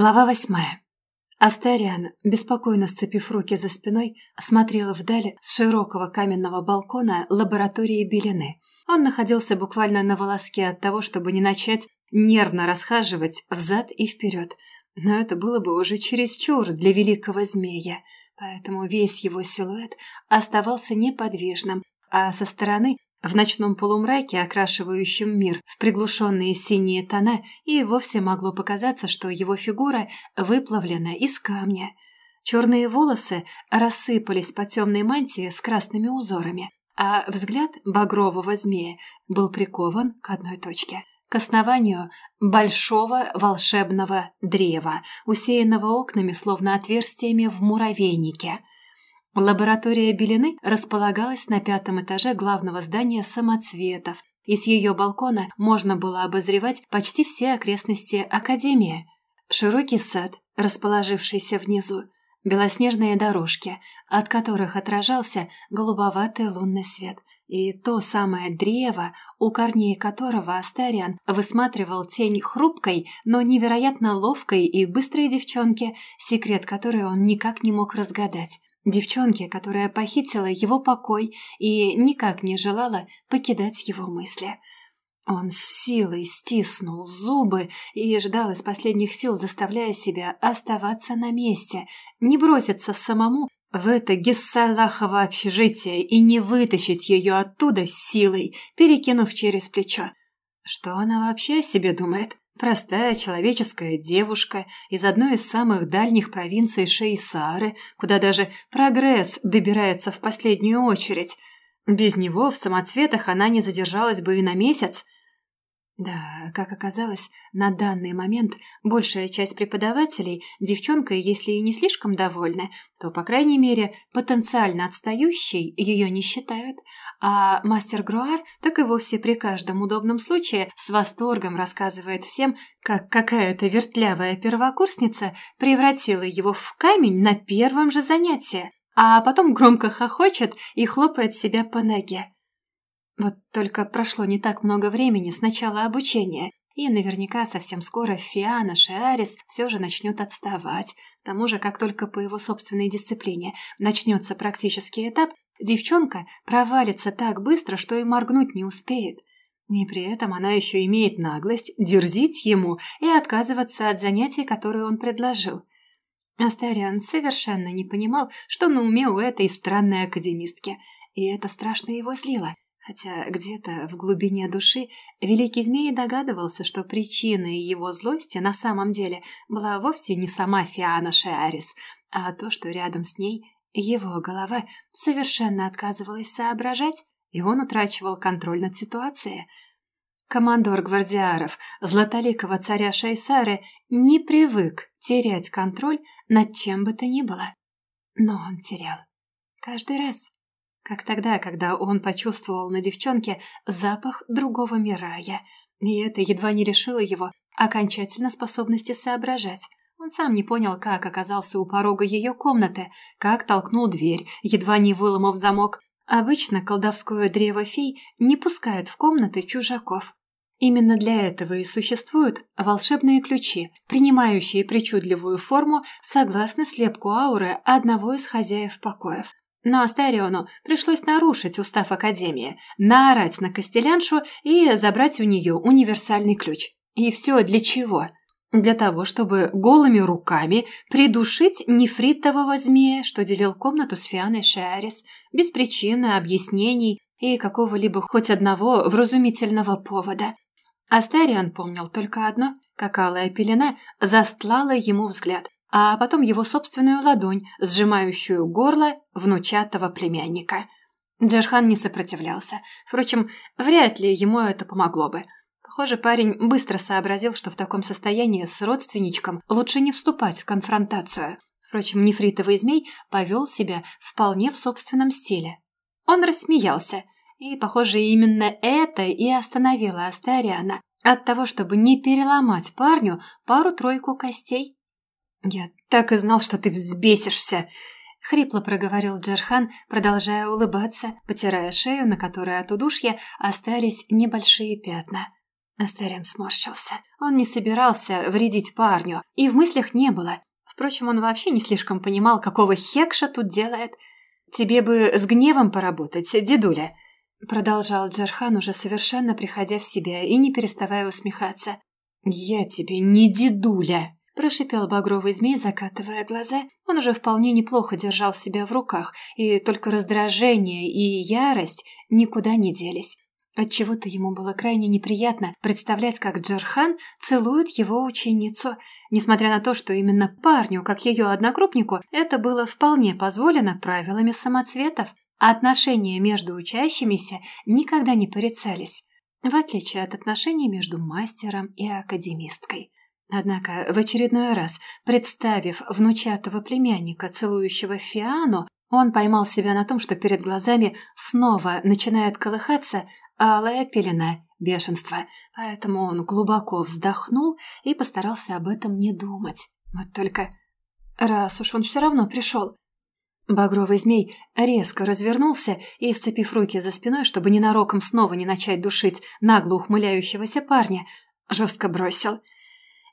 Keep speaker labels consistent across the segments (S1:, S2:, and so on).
S1: Глава восьмая. Астариан, беспокойно сцепив руки за спиной, смотрел вдаль с широкого каменного балкона лаборатории Белины. Он находился буквально на волоске от того, чтобы не начать нервно расхаживать взад и вперед. Но это было бы уже чересчур для великого змея, поэтому весь его силуэт оставался неподвижным, а со стороны в ночном полумраке, окрашивающем мир в приглушенные синие тона, и вовсе могло показаться, что его фигура выплавлена из камня. Черные волосы рассыпались по темной мантии с красными узорами, а взгляд багрового змея был прикован к одной точке – к основанию большого волшебного древа, усеянного окнами, словно отверстиями в муравейнике – Лаборатория Белины располагалась на пятом этаже главного здания самоцветов, и с ее балкона можно было обозревать почти все окрестности Академии. Широкий сад, расположившийся внизу, белоснежные дорожки, от которых отражался голубоватый лунный свет, и то самое древо, у корней которого Астариан высматривал тень хрупкой, но невероятно ловкой и быстрой девчонки, секрет которой он никак не мог разгадать. Девчонке, которая похитила его покой и никак не желала покидать его мысли. Он с силой стиснул зубы и ждал из последних сил, заставляя себя оставаться на месте, не броситься самому в это гессалахово общежитие и не вытащить ее оттуда силой, перекинув через плечо. Что она вообще о себе думает? Простая человеческая девушка из одной из самых дальних провинций Шейсары, куда даже прогресс добирается в последнюю очередь. Без него в самоцветах она не задержалась бы и на месяц. Да, как оказалось, на данный момент большая часть преподавателей девчонкой, если и не слишком довольны, то, по крайней мере, потенциально отстающей ее не считают, а мастер Груар так и вовсе при каждом удобном случае с восторгом рассказывает всем, как какая-то вертлявая первокурсница превратила его в камень на первом же занятии, а потом громко хохочет и хлопает себя по ноге. Вот только прошло не так много времени с начала обучения, и наверняка совсем скоро Фиана Шиарис все же начнет отставать. К тому же, как только по его собственной дисциплине начнется практический этап, девчонка провалится так быстро, что и моргнуть не успеет. И при этом она еще имеет наглость дерзить ему и отказываться от занятий, которые он предложил. Астариан совершенно не понимал, что на уме у этой странной академистки, и это страшно его злило. Хотя где-то в глубине души Великий Змей догадывался, что причиной его злости на самом деле была вовсе не сама Фиана Шиарис, а то, что рядом с ней его голова совершенно отказывалась соображать, и он утрачивал контроль над ситуацией. Командор гвардиаров Златоликого царя Шайсары не привык терять контроль над чем бы то ни было. Но он терял. Каждый раз. Как тогда, когда он почувствовал на девчонке запах другого мирая. И это едва не решило его окончательно способности соображать. Он сам не понял, как оказался у порога ее комнаты, как толкнул дверь, едва не выломав замок. Обычно колдовское древо фей не пускает в комнаты чужаков. Именно для этого и существуют волшебные ключи, принимающие причудливую форму согласно слепку ауры одного из хозяев покоев. Но Астариону пришлось нарушить устав Академии, наорать на Костеляншу и забрать у нее универсальный ключ. И все для чего? Для того, чтобы голыми руками придушить нефритового змея, что делил комнату с Фианой Шиарис, без причины, объяснений и какого-либо хоть одного вразумительного повода. Астарион помнил только одно, как алая пелена застлала ему взгляд, а потом его собственную ладонь, сжимающую горло внучатого племянника. Джерхан не сопротивлялся. Впрочем, вряд ли ему это помогло бы. Похоже, парень быстро сообразил, что в таком состоянии с родственничком лучше не вступать в конфронтацию. Впрочем, нефритовый змей повел себя вполне в собственном стиле. Он рассмеялся, и, похоже, именно это и остановило Астариана от того, чтобы не переломать парню пару-тройку костей. «Я так и знал, что ты взбесишься!» — хрипло проговорил Джерхан, продолжая улыбаться, потирая шею, на которой от удушья остались небольшие пятна. Астарин сморщился. Он не собирался вредить парню, и в мыслях не было. Впрочем, он вообще не слишком понимал, какого хекша тут делает. «Тебе бы с гневом поработать, дедуля», — продолжал Джархан, уже совершенно приходя в себя и не переставая усмехаться. «Я тебе не дедуля», — прошипел багровый змей, закатывая глаза. Он уже вполне неплохо держал себя в руках, и только раздражение и ярость никуда не делись. Отчего-то ему было крайне неприятно представлять, как Джархан целует его ученицу, несмотря на то, что именно парню, как ее однокрупнику, это было вполне позволено правилами самоцветов, а отношения между учащимися никогда не порицались, в отличие от отношений между мастером и академисткой. Однако в очередной раз, представив внучатого племянника, целующего Фиану, он поймал себя на том, что перед глазами снова начинает колыхаться алая пелена бешенства, поэтому он глубоко вздохнул и постарался об этом не думать. Вот только раз уж он все равно пришел. Багровый змей резко развернулся и, сцепив руки за спиной, чтобы ненароком снова не начать душить нагло ухмыляющегося парня, жестко бросил –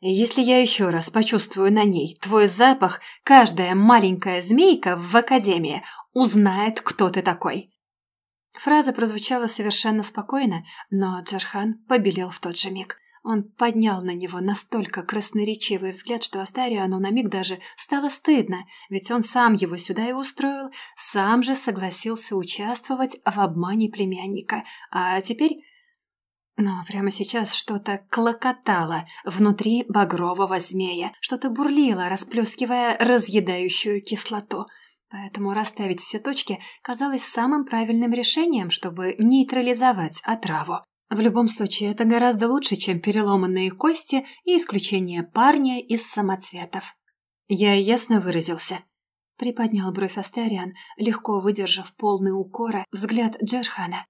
S1: если я еще раз почувствую на ней твой запах, каждая маленькая змейка в академии узнает, кто ты такой». Фраза прозвучала совершенно спокойно, но Джархан побелел в тот же миг. Он поднял на него настолько красноречивый взгляд, что Астариану на миг даже стало стыдно, ведь он сам его сюда и устроил, сам же согласился участвовать в обмане племянника, а теперь но прямо сейчас что-то клокотало внутри багрового змея, что-то бурлило, расплескивая разъедающую кислоту. Поэтому расставить все точки казалось самым правильным решением, чтобы нейтрализовать отраву. В любом случае, это гораздо лучше, чем переломанные кости и исключение парня из самоцветов. Я ясно выразился. Приподнял бровь Астариан, легко выдержав полный укора взгляд Джерхана.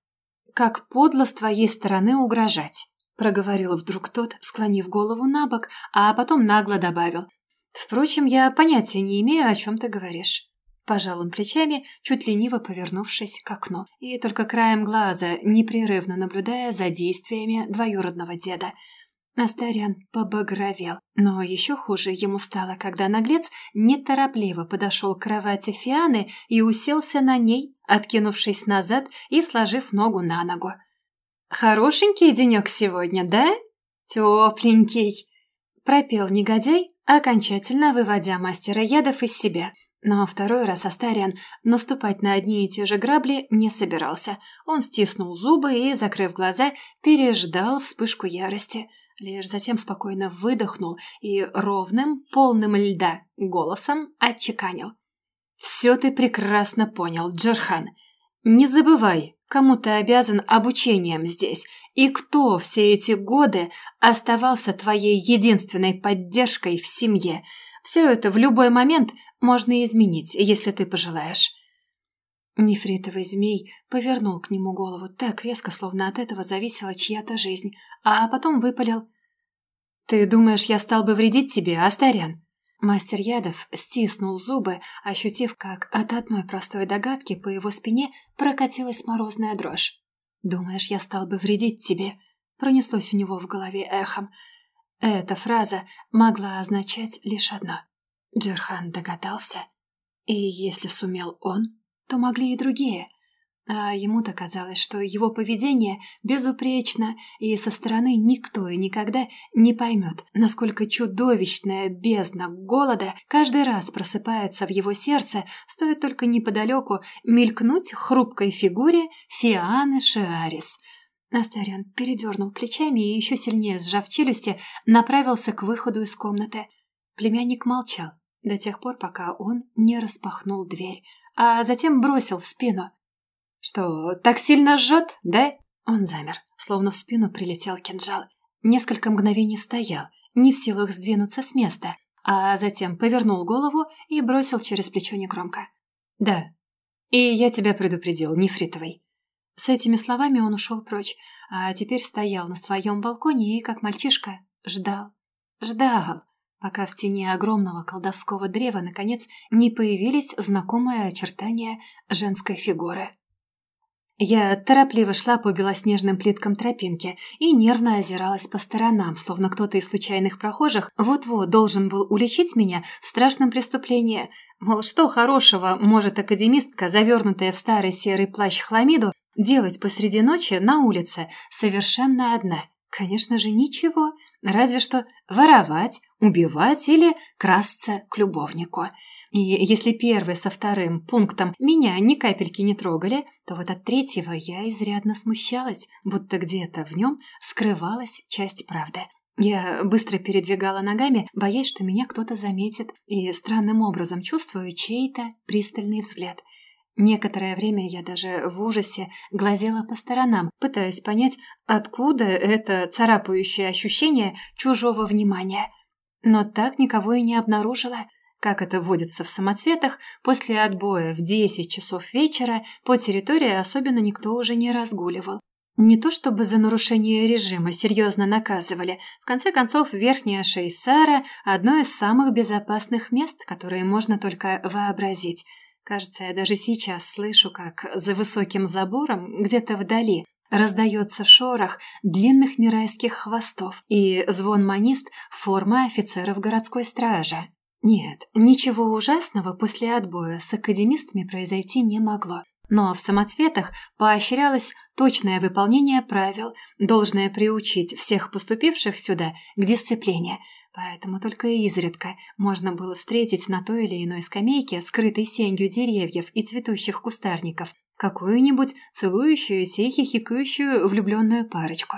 S1: «Как подло с твоей стороны угрожать», — проговорил вдруг тот, склонив голову на бок, а потом нагло добавил. «Впрочем, я понятия не имею, о чем ты говоришь». Пожал он плечами, чуть лениво повернувшись к окну, и только краем глаза, непрерывно наблюдая за действиями двоюродного деда — Астарян побагровел, но еще хуже ему стало, когда наглец неторопливо подошел к кровати Фианы и уселся на ней, откинувшись назад и сложив ногу на ногу. «Хорошенький денек сегодня, да? Тепленький!» пропел негодяй, окончательно выводя мастера ядов из себя. Но второй раз Астариан наступать на одни и те же грабли не собирался. Он стиснул зубы и, закрыв глаза, переждал вспышку ярости – Лишь затем спокойно выдохнул и ровным, полным льда голосом отчеканил. «Все ты прекрасно понял, Джерхан. Не забывай, кому ты обязан обучением здесь, и кто все эти годы оставался твоей единственной поддержкой в семье. Все это в любой момент можно изменить, если ты пожелаешь». Нефритовый змей повернул к нему голову так резко, словно от этого зависела чья-то жизнь, а потом выпалил. «Ты думаешь, я стал бы вредить тебе, Астарян?» Мастер ядов стиснул зубы, ощутив, как от одной простой догадки по его спине прокатилась морозная дрожь. «Думаешь, я стал бы вредить тебе?» Пронеслось у него в голове эхом. Эта фраза могла означать лишь одно. Джерхан догадался. И если сумел он, то могли и другие. А ему-то казалось, что его поведение безупречно, и со стороны никто и никогда не поймет, насколько чудовищная бездна голода каждый раз просыпается в его сердце, стоит только неподалеку мелькнуть хрупкой фигуре Фианы Шиарис. Астариан передернул плечами и, еще сильнее сжав челюсти, направился к выходу из комнаты. Племянник молчал до тех пор, пока он не распахнул дверь, а затем бросил в спину. «Что, так сильно жжет, да?» Он замер, словно в спину прилетел кинжал. Несколько мгновений стоял, не в силах сдвинуться с места, а затем повернул голову и бросил через плечо негромко. «Да, и я тебя предупредил, нефритовый». С этими словами он ушел прочь, а теперь стоял на своем балконе и, как мальчишка, ждал. Ждал, пока в тени огромного колдовского древа, наконец, не появились знакомые очертания женской фигуры. Я торопливо шла по белоснежным плиткам тропинки и нервно озиралась по сторонам, словно кто-то из случайных прохожих вот-вот должен был уличить меня в страшном преступлении. Мол, что хорошего может академистка, завернутая в старый серый плащ хламиду, делать посреди ночи на улице совершенно одна? Конечно же, ничего, разве что воровать, убивать или красться к любовнику. И если первый со вторым пунктом меня ни капельки не трогали, то вот от третьего я изрядно смущалась, будто где-то в нем скрывалась часть правды. Я быстро передвигала ногами, боясь, что меня кто-то заметит, и странным образом чувствую чей-то пристальный взгляд. Некоторое время я даже в ужасе глазела по сторонам, пытаясь понять, откуда это царапающее ощущение чужого внимания. Но так никого и не обнаружила. Как это водится в самоцветах, после отбоя в 10 часов вечера по территории особенно никто уже не разгуливал. Не то чтобы за нарушение режима серьезно наказывали. В конце концов, верхняя Шейсара – одно из самых безопасных мест, которые можно только вообразить. Кажется, я даже сейчас слышу, как за высоким забором, где-то вдали, раздается шорох длинных мирайских хвостов и звон манист формы офицеров городской стражи. Нет, ничего ужасного после отбоя с академистами произойти не могло. Но в самоцветах поощрялось точное выполнение правил, должное приучить всех поступивших сюда к дисциплине. Поэтому только изредка можно было встретить на той или иной скамейке, скрытой сенью деревьев и цветущих кустарников, какую-нибудь целующуюся и хихикающую влюбленную парочку.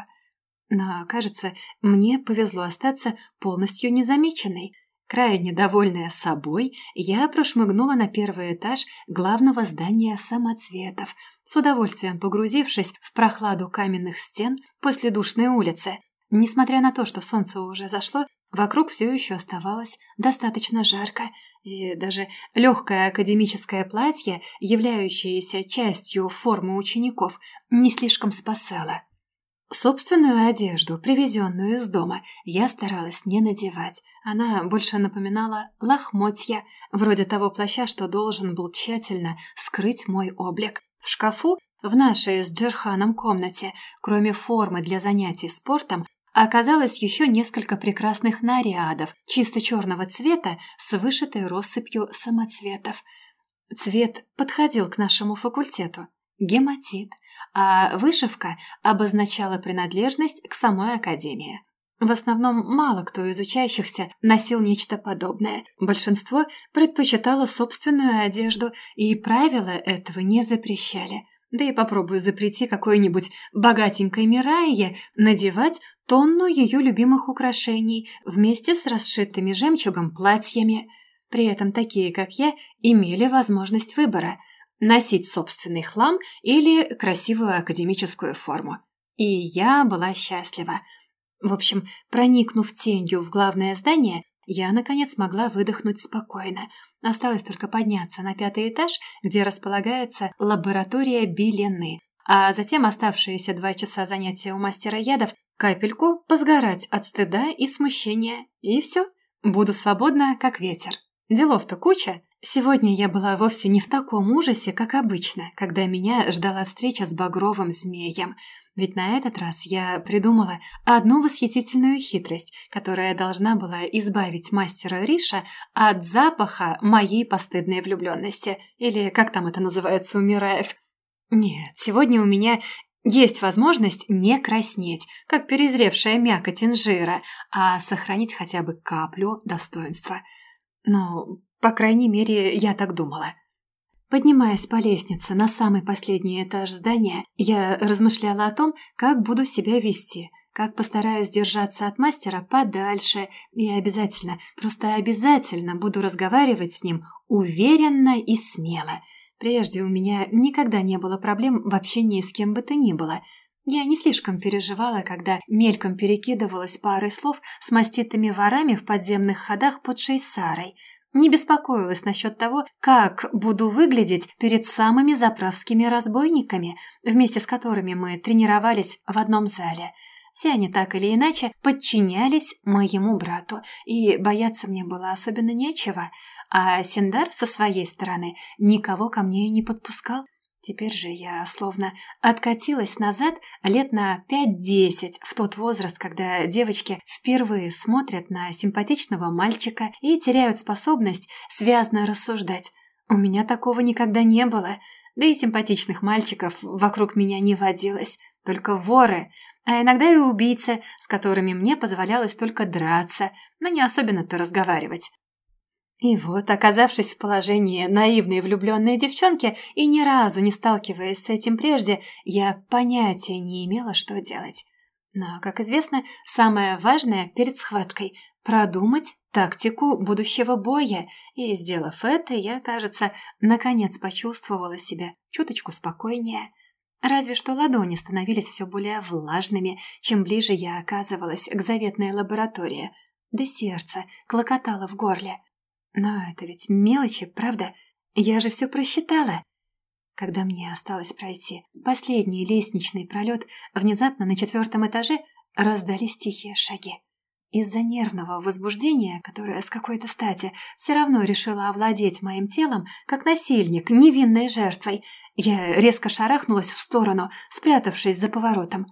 S1: Но, кажется, мне повезло остаться полностью незамеченной – Крайне довольная собой, я прошмыгнула на первый этаж главного здания самоцветов, с удовольствием погрузившись в прохладу каменных стен после душной улицы. Несмотря на то, что солнце уже зашло, вокруг все еще оставалось достаточно жарко, и даже легкое академическое платье, являющееся частью формы учеников, не слишком спасало. Собственную одежду, привезенную из дома, я старалась не надевать. Она больше напоминала лохмотья, вроде того плаща, что должен был тщательно скрыть мой облик. В шкафу, в нашей с Джерханом комнате, кроме формы для занятий спортом, оказалось еще несколько прекрасных нарядов, чисто черного цвета с вышитой россыпью самоцветов. Цвет подходил к нашему факультету гематит, а вышивка обозначала принадлежность к самой академии. В основном мало кто из учащихся носил нечто подобное. Большинство предпочитало собственную одежду, и правила этого не запрещали. Да и попробую запрети какой-нибудь богатенькой Мирайе надевать тонну ее любимых украшений вместе с расшитыми жемчугом платьями. При этом такие, как я, имели возможность выбора – носить собственный хлам или красивую академическую форму. И я была счастлива. В общем, проникнув тенью в главное здание, я, наконец, могла выдохнуть спокойно. Осталось только подняться на пятый этаж, где располагается лаборатория Билены, а затем оставшиеся два часа занятия у мастера ядов капельку позгорать от стыда и смущения. И все, буду свободна, как ветер. Делов-то куча, Сегодня я была вовсе не в таком ужасе, как обычно, когда меня ждала встреча с багровым змеем. Ведь на этот раз я придумала одну восхитительную хитрость, которая должна была избавить мастера Риша от запаха моей постыдной влюбленности. Или как там это называется у? Нет, сегодня у меня есть возможность не краснеть, как перезревшая мякоть инжира, а сохранить хотя бы каплю достоинства. Но по крайней мере, я так думала. Поднимаясь по лестнице на самый последний этаж здания, я размышляла о том, как буду себя вести, как постараюсь держаться от мастера подальше и обязательно, просто обязательно буду разговаривать с ним уверенно и смело. Прежде у меня никогда не было проблем в общении с кем бы то ни было. Я не слишком переживала, когда мельком перекидывалась парой слов с маститыми ворами в подземных ходах под Шейсарой – не беспокоилась насчет того, как буду выглядеть перед самыми заправскими разбойниками, вместе с которыми мы тренировались в одном зале. Все они так или иначе подчинялись моему брату, и бояться мне было особенно нечего, а Синдар со своей стороны никого ко мне не подпускал. Теперь же я словно откатилась назад лет на пять-десять в тот возраст, когда девочки впервые смотрят на симпатичного мальчика и теряют способность связно рассуждать. У меня такого никогда не было, да и симпатичных мальчиков вокруг меня не водилось, только воры, а иногда и убийцы, с которыми мне позволялось только драться, но не особенно-то разговаривать. И вот, оказавшись в положении наивной влюбленной девчонки и ни разу не сталкиваясь с этим прежде, я понятия не имела, что делать. Но, как известно, самое важное перед схваткой – продумать тактику будущего боя, и, сделав это, я, кажется, наконец почувствовала себя чуточку спокойнее. Разве что ладони становились все более влажными, чем ближе я оказывалась к заветной лаборатории, да сердце клокотало в горле – но это ведь мелочи, правда? Я же все просчитала. Когда мне осталось пройти последний лестничный пролет, внезапно на четвертом этаже раздались тихие шаги. Из-за нервного возбуждения, которое с какой-то стати все равно решило овладеть моим телом, как насильник, невинной жертвой, я резко шарахнулась в сторону, спрятавшись за поворотом.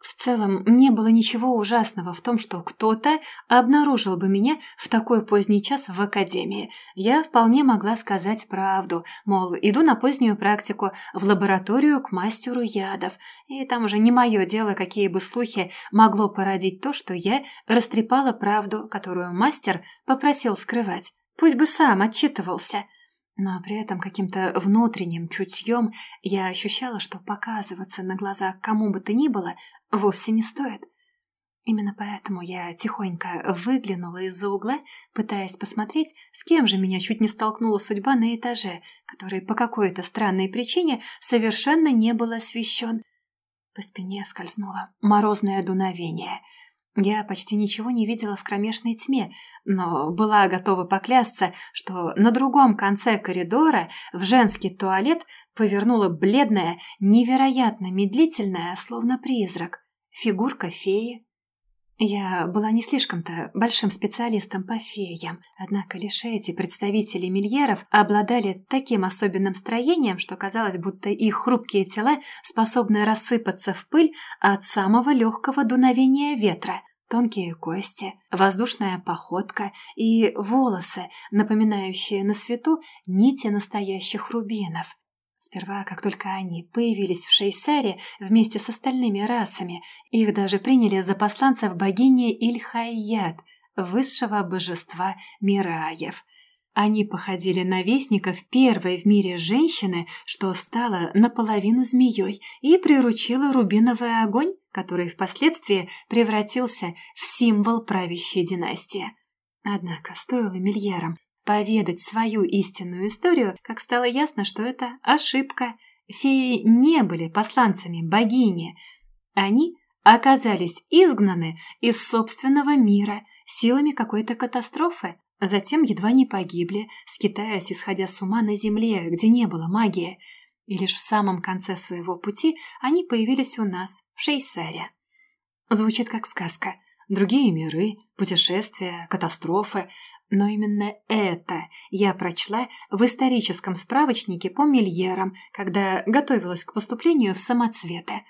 S1: В целом, не было ничего ужасного в том, что кто-то обнаружил бы меня в такой поздний час в академии. Я вполне могла сказать правду, мол, иду на позднюю практику в лабораторию к мастеру ядов, и там уже не мое дело, какие бы слухи могло породить то, что я растрепала правду, которую мастер попросил скрывать. Пусть бы сам отчитывался. Но при этом каким-то внутренним чутьем я ощущала, что показываться на глаза кому бы то ни было вовсе не стоит. Именно поэтому я тихонько выглянула из-за угла, пытаясь посмотреть, с кем же меня чуть не столкнула судьба на этаже, который по какой-то странной причине совершенно не был освещен. По спине скользнуло морозное дуновение — я почти ничего не видела в кромешной тьме, но была готова поклясться, что на другом конце коридора в женский туалет повернула бледная, невероятно медлительная, словно призрак, фигурка феи. Я была не слишком-то большим специалистом по феям, однако лишь эти представители мильеров обладали таким особенным строением, что казалось, будто их хрупкие тела способны рассыпаться в пыль от самого легкого дуновения ветра. Тонкие кости, воздушная походка и волосы, напоминающие на свету нити настоящих рубинов. Сперва, как только они появились в Шейсаре вместе с остальными расами, их даже приняли за посланцев богини Ильхайят, высшего божества Мираев. Они походили на вестников первой в мире женщины, что стала наполовину змеей и приручила рубиновый огонь, который впоследствии превратился в символ правящей династии. Однако стоило Мильерам поведать свою истинную историю, как стало ясно, что это ошибка. Феи не были посланцами богини. Они оказались изгнаны из собственного мира силами какой-то катастрофы, а затем едва не погибли, скитаясь, исходя с ума на земле, где не было магии – и лишь в самом конце своего пути они появились у нас, в Шейсаре. Звучит как сказка. Другие миры, путешествия, катастрофы. Но именно это я прочла в историческом справочнике по Мильерам, когда готовилась к поступлению в самоцветы.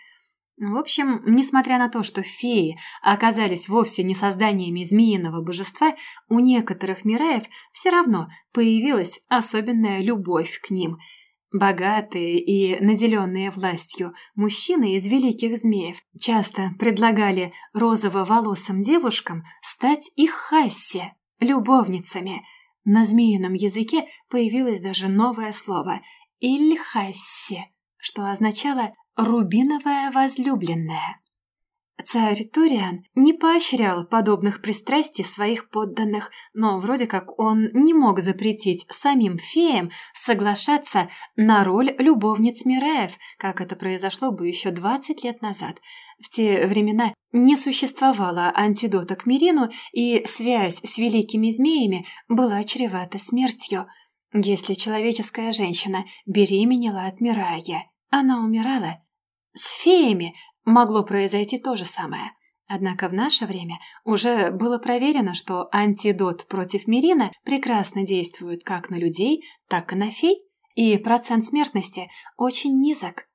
S1: В общем, несмотря на то, что феи оказались вовсе не созданиями змеиного божества, у некоторых мираев все равно появилась особенная любовь к ним – Богатые и наделенные властью мужчины из великих змеев часто предлагали розово-волосым девушкам стать их хассе, любовницами. На змеином языке появилось даже новое слово «ильхассе», что означало «рубиновая возлюбленная». Царь Туриан не поощрял подобных пристрастий своих подданных, но вроде как он не мог запретить самим феям соглашаться на роль любовниц Мираев, как это произошло бы еще 20 лет назад. В те времена не существовало антидота к Мирину, и связь с великими змеями была чревата смертью. Если человеческая женщина беременела от Мирая, она умирала. С феями могло произойти то же самое. Однако в наше время уже было проверено, что антидот против мирина прекрасно действует как на людей, так и на фей, и процент смертности очень низок.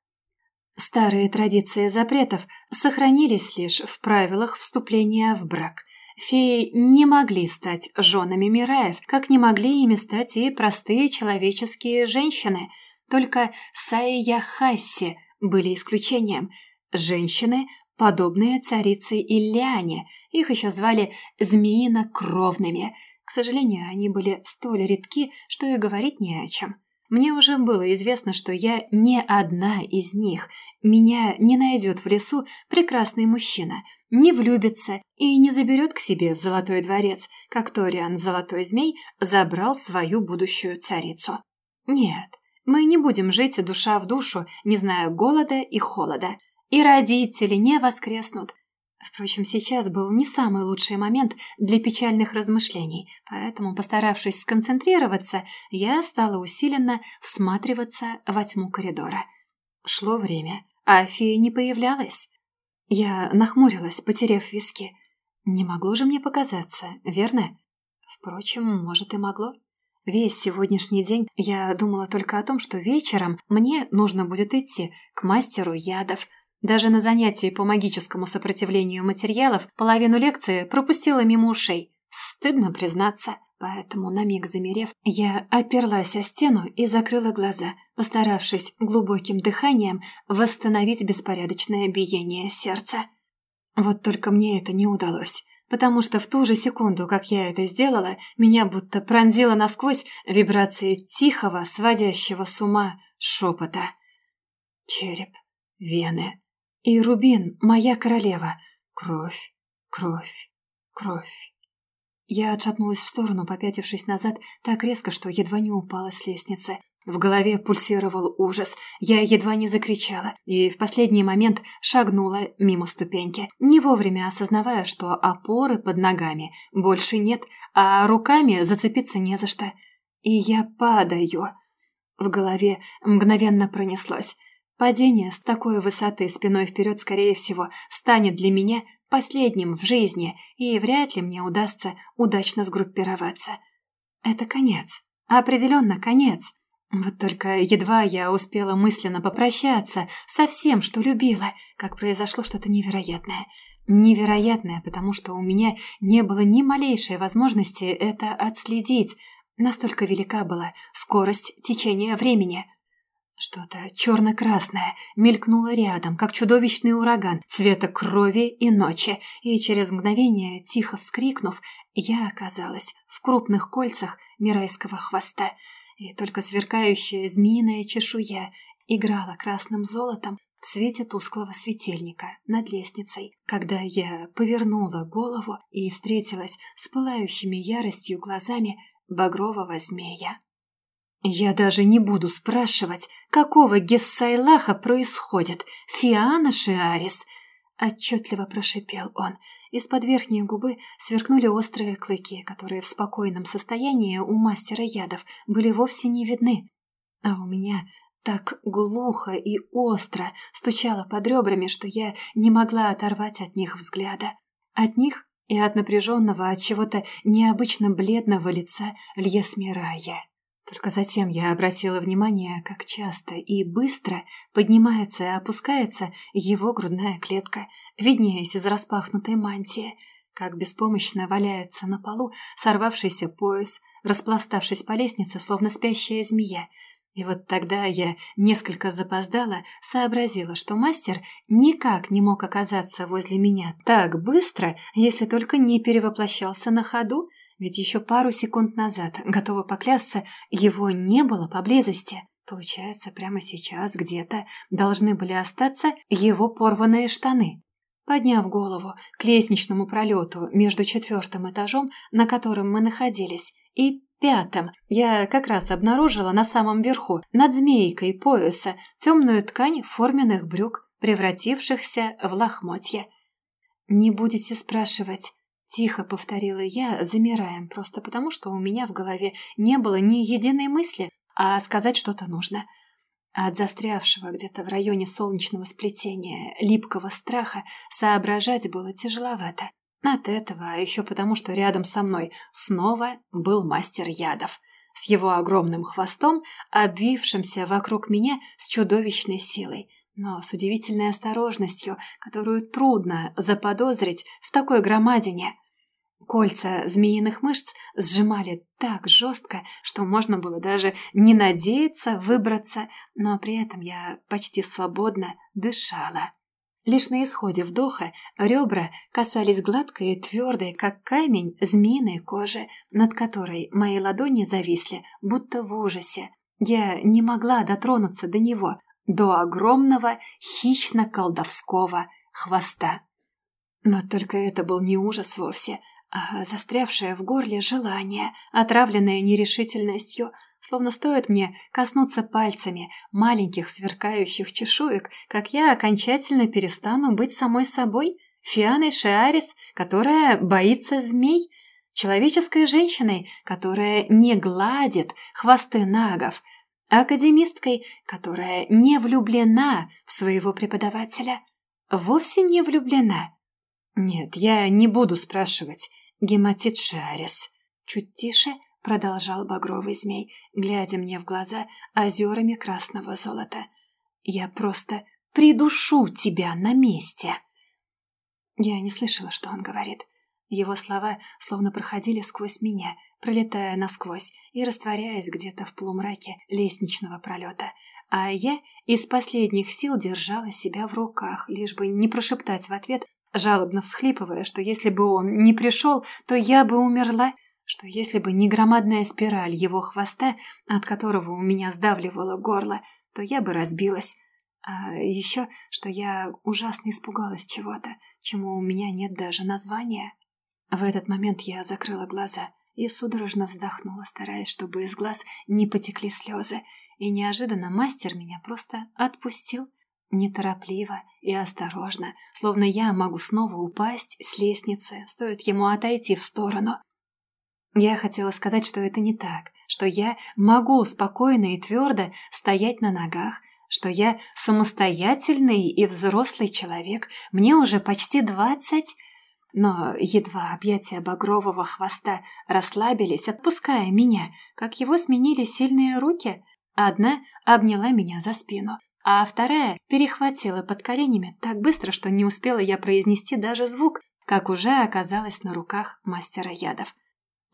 S1: Старые традиции запретов сохранились лишь в правилах вступления в брак. Феи не могли стать женами Мираев, как не могли ими стать и простые человеческие женщины. Только Саия Хасси были исключением. Женщины, подобные царице Ильяне, их еще звали змеино-кровными. К сожалению, они были столь редки, что и говорить не о чем. Мне уже было известно, что я не одна из них. Меня не найдет в лесу прекрасный мужчина, не влюбится и не заберет к себе в Золотой дворец, как Ториан Золотой Змей забрал свою будущую царицу. Нет, мы не будем жить душа в душу, не зная голода и холода. И родители не воскреснут, Впрочем, сейчас был не самый лучший момент для печальных размышлений, поэтому, постаравшись сконцентрироваться, я стала усиленно всматриваться во тьму коридора. Шло время, а фея не появлялась. Я нахмурилась, потеряв виски. Не могло же мне показаться, верно? Впрочем, может и могло. Весь сегодняшний день я думала только о том, что вечером мне нужно будет идти к мастеру ядов – даже на занятии по магическому сопротивлению материалов половину лекции пропустила мимо ушей. Стыдно признаться. Поэтому, на миг замерев, я оперлась о стену и закрыла глаза, постаравшись глубоким дыханием восстановить беспорядочное биение сердца. Вот только мне это не удалось, потому что в ту же секунду, как я это сделала, меня будто пронзило насквозь вибрации тихого, сводящего с ума шепота. Череп, вены, и Рубин, моя королева. Кровь, кровь, кровь. Я отшатнулась в сторону, попятившись назад так резко, что едва не упала с лестницы. В голове пульсировал ужас. Я едва не закричала и в последний момент шагнула мимо ступеньки, не вовремя осознавая, что опоры под ногами больше нет, а руками зацепиться не за что. И я падаю. В голове мгновенно пронеслось. Падение с такой высоты спиной вперед, скорее всего, станет для меня последним в жизни, и вряд ли мне удастся удачно сгруппироваться. Это конец. Определенно конец. Вот только едва я успела мысленно попрощаться со всем, что любила, как произошло что-то невероятное. Невероятное, потому что у меня не было ни малейшей возможности это отследить. Настолько велика была скорость течения времени. Что-то черно-красное мелькнуло рядом, как чудовищный ураган цвета крови и ночи, и через мгновение, тихо вскрикнув, я оказалась в крупных кольцах мирайского хвоста, и только сверкающая змеиная чешуя играла красным золотом в свете тусклого светильника над лестницей, когда я повернула голову и встретилась с пылающими яростью глазами багрового змея. «Я даже не буду спрашивать, какого Гессайлаха происходит, Фиана Шиарис!» Отчетливо прошипел он. Из-под верхней губы сверкнули острые клыки, которые в спокойном состоянии у мастера ядов были вовсе не видны. А у меня так глухо и остро стучало под ребрами, что я не могла оторвать от них взгляда. От них и от напряженного, от чего-то необычно бледного лица Льесмирая. Только затем я обратила внимание, как часто и быстро поднимается и опускается его грудная клетка, виднеясь из распахнутой мантии, как беспомощно валяется на полу сорвавшийся пояс, распластавшись по лестнице, словно спящая змея. И вот тогда я несколько запоздала, сообразила, что мастер никак не мог оказаться возле меня так быстро, если только не перевоплощался на ходу, ведь еще пару секунд назад, готова поклясться, его не было поблизости. Получается, прямо сейчас где-то должны были остаться его порванные штаны. Подняв голову к лестничному пролету между четвертым этажом, на котором мы находились, и пятым, я как раз обнаружила на самом верху, над змейкой пояса, темную ткань форменных брюк, превратившихся в лохмотья. «Не будете спрашивать, Тихо повторила я, замираем, просто потому, что у меня в голове не было ни единой мысли, а сказать что-то нужно. От застрявшего где-то в районе солнечного сплетения липкого страха соображать было тяжеловато. От этого, а еще потому, что рядом со мной снова был мастер ядов. с его огромным хвостом, обвившимся вокруг меня с чудовищной силой, но с удивительной осторожностью, которую трудно заподозрить в такой громадине. Кольца змеиных мышц сжимали так жестко, что можно было даже не надеяться выбраться, но при этом я почти свободно дышала. Лишь на исходе вдоха ребра касались гладкой и твердой, как камень, змеиной кожи, над которой мои ладони зависли, будто в ужасе. Я не могла дотронуться до него, до огромного хищно-колдовского хвоста. Но только это был не ужас вовсе, застрявшее в горле желание, отравленное нерешительностью – Словно стоит мне коснуться пальцами маленьких сверкающих чешуек, как я окончательно перестану быть самой собой, Фианой Шиарис, которая боится змей, человеческой женщиной, которая не гладит хвосты нагов, академисткой, которая не влюблена в своего преподавателя. Вовсе не влюблена. Нет, я не буду спрашивать. Гематит Шиарис. Чуть тише – продолжал багровый змей, глядя мне в глаза озерами красного золота. «Я просто придушу тебя на месте!» Я не слышала, что он говорит. Его слова словно проходили сквозь меня, пролетая насквозь и растворяясь где-то в полумраке лестничного пролета. А я из последних сил держала себя в руках, лишь бы не прошептать в ответ, жалобно всхлипывая, что если бы он не пришел, то я бы умерла что если бы не громадная спираль его хвоста, от которого у меня сдавливало горло, то я бы разбилась. А еще, что я ужасно испугалась чего-то, чему у меня нет даже названия. В этот момент я закрыла глаза и судорожно вздохнула, стараясь, чтобы из глаз не потекли слезы, и неожиданно мастер меня просто отпустил, неторопливо и осторожно, словно я могу снова упасть с лестницы, стоит ему отойти в сторону. Я хотела сказать, что это не так, что я могу спокойно и твердо стоять на ногах, что я самостоятельный и взрослый человек, мне уже почти двадцать... Но едва объятия багрового хвоста расслабились, отпуская меня, как его сменили сильные руки. Одна обняла меня за спину, а вторая перехватила под коленями так быстро, что не успела я произнести даже звук, как уже оказалась на руках мастера ядов.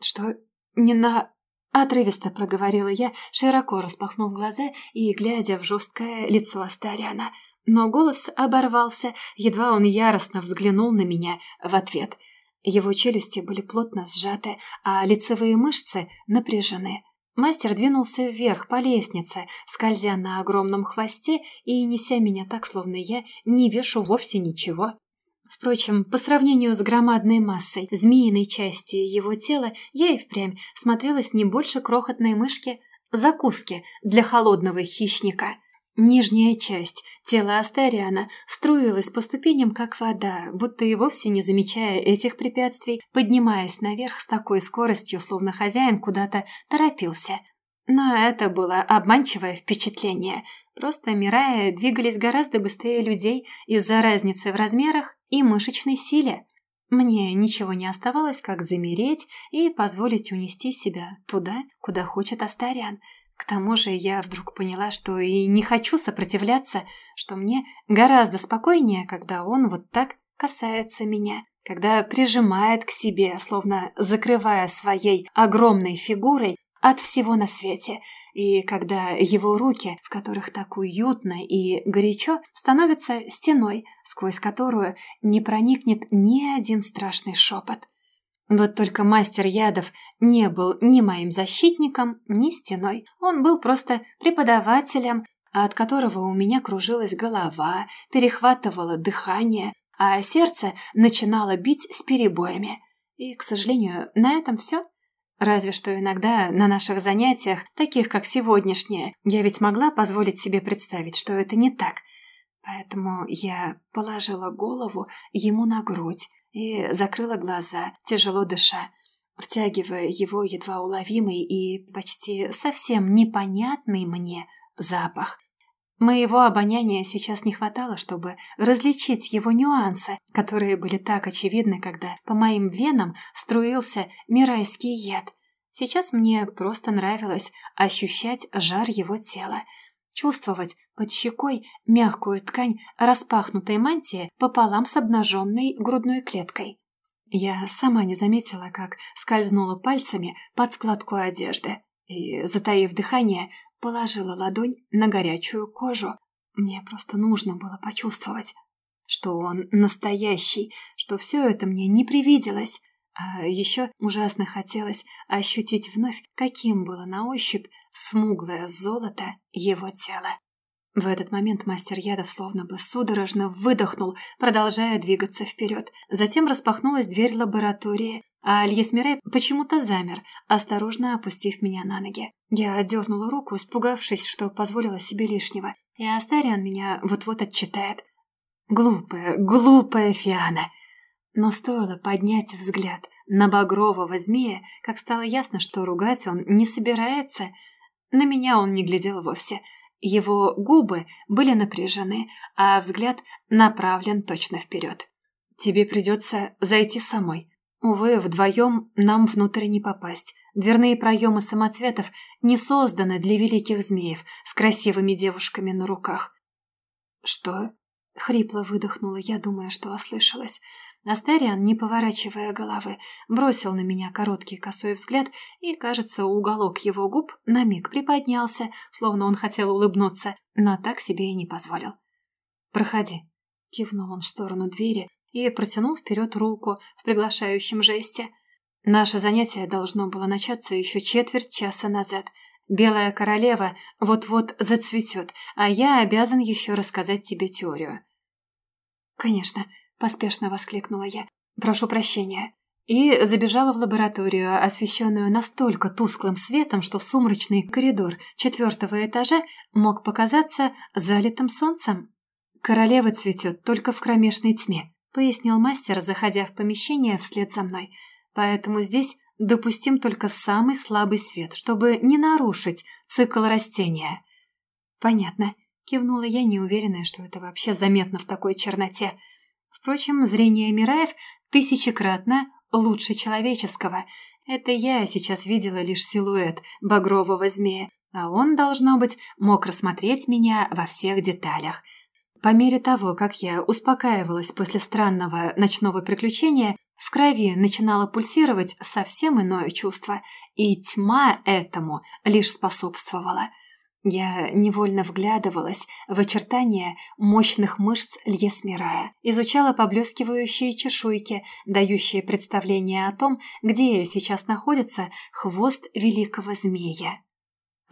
S1: «Что не на...» Отрывисто проговорила я, широко распахнув глаза и глядя в жесткое лицо Астариана. Но голос оборвался, едва он яростно взглянул на меня в ответ. Его челюсти были плотно сжаты, а лицевые мышцы напряжены. Мастер двинулся вверх по лестнице, скользя на огромном хвосте и неся меня так, словно я не вешу вовсе ничего. Впрочем, по сравнению с громадной массой змеиной части его тела, я и впрямь смотрелась не больше крохотной мышки закуски для холодного хищника. Нижняя часть тела Астариана струилась по ступеням, как вода, будто и вовсе не замечая этих препятствий, поднимаясь наверх с такой скоростью, словно хозяин куда-то торопился. Но это было обманчивое впечатление. Просто Мирая двигались гораздо быстрее людей из-за разницы в размерах и мышечной силе. Мне ничего не оставалось, как замереть и позволить унести себя туда, куда хочет Астариан. К тому же я вдруг поняла, что и не хочу сопротивляться, что мне гораздо спокойнее, когда он вот так касается меня, когда прижимает к себе, словно закрывая своей огромной фигурой от всего на свете, и когда его руки, в которых так уютно и горячо, становятся стеной, сквозь которую не проникнет ни один страшный шепот. Вот только мастер ядов не был ни моим защитником, ни стеной. Он был просто преподавателем, от которого у меня кружилась голова, перехватывало дыхание, а сердце начинало бить с перебоями. И, к сожалению, на этом все. Разве что иногда на наших занятиях, таких как сегодняшнее, я ведь могла позволить себе представить, что это не так. Поэтому я положила голову ему на грудь и закрыла глаза, тяжело дыша, втягивая его едва уловимый и почти совсем непонятный мне запах. Моего обоняния сейчас не хватало, чтобы различить его нюансы, которые были так очевидны, когда по моим венам струился мирайский яд. Сейчас мне просто нравилось ощущать жар его тела, чувствовать под щекой мягкую ткань распахнутой мантии пополам с обнаженной грудной клеткой. Я сама не заметила, как скользнула пальцами под складку одежды и, затаив дыхание, положила ладонь на горячую кожу. Мне просто нужно было почувствовать, что он настоящий, что все это мне не привиделось. А еще ужасно хотелось ощутить вновь, каким было на ощупь смуглое золото его тела. В этот момент мастер ядов словно бы судорожно выдохнул, продолжая двигаться вперед. Затем распахнулась дверь лаборатории, а Альесмирей почему-то замер, осторожно опустив меня на ноги. Я отдернула руку, испугавшись, что позволила себе лишнего, и Астариан меня вот-вот отчитает. Глупая, глупая Фиана! Но стоило поднять взгляд на багрового змея, как стало ясно, что ругать он не собирается. На меня он не глядел вовсе – его губы были напряжены, а взгляд направлен точно вперед. «Тебе придется зайти самой. Увы, вдвоем нам внутрь не попасть. Дверные проемы самоцветов не созданы для великих змеев с красивыми девушками на руках». «Что?» — хрипло выдохнула я, думая, что ослышалась. Астариан, не поворачивая головы, бросил на меня короткий косой взгляд, и, кажется, уголок его губ на миг приподнялся, словно он хотел улыбнуться, но так себе и не позволил. «Проходи», — кивнул он в сторону двери и протянул вперед руку в приглашающем жесте. «Наше занятие должно было начаться еще четверть часа назад». Белая королева вот-вот зацветет, а я обязан еще рассказать тебе теорию. Конечно, поспешно воскликнула я. «Прошу прощения». И забежала в лабораторию, освещенную настолько тусклым светом, что сумрачный коридор четвертого этажа мог показаться залитым солнцем. «Королева цветет только в кромешной тьме», — пояснил мастер, заходя в помещение вслед за мной. «Поэтому здесь допустим только самый слабый свет, чтобы не нарушить цикл растения». «Понятно», — кивнула я, неуверенная, что это вообще заметно в такой черноте. Впрочем, зрение Мираев тысячекратно лучше человеческого. Это я сейчас видела лишь силуэт багрового змея, а он, должно быть, мог рассмотреть меня во всех деталях. По мере того, как я успокаивалась после странного ночного приключения, в крови начинало пульсировать совсем иное чувство, и тьма этому лишь способствовала – я невольно вглядывалась в очертания мощных мышц Льесмирая, изучала поблескивающие чешуйки, дающие представление о том, где сейчас находится хвост великого змея.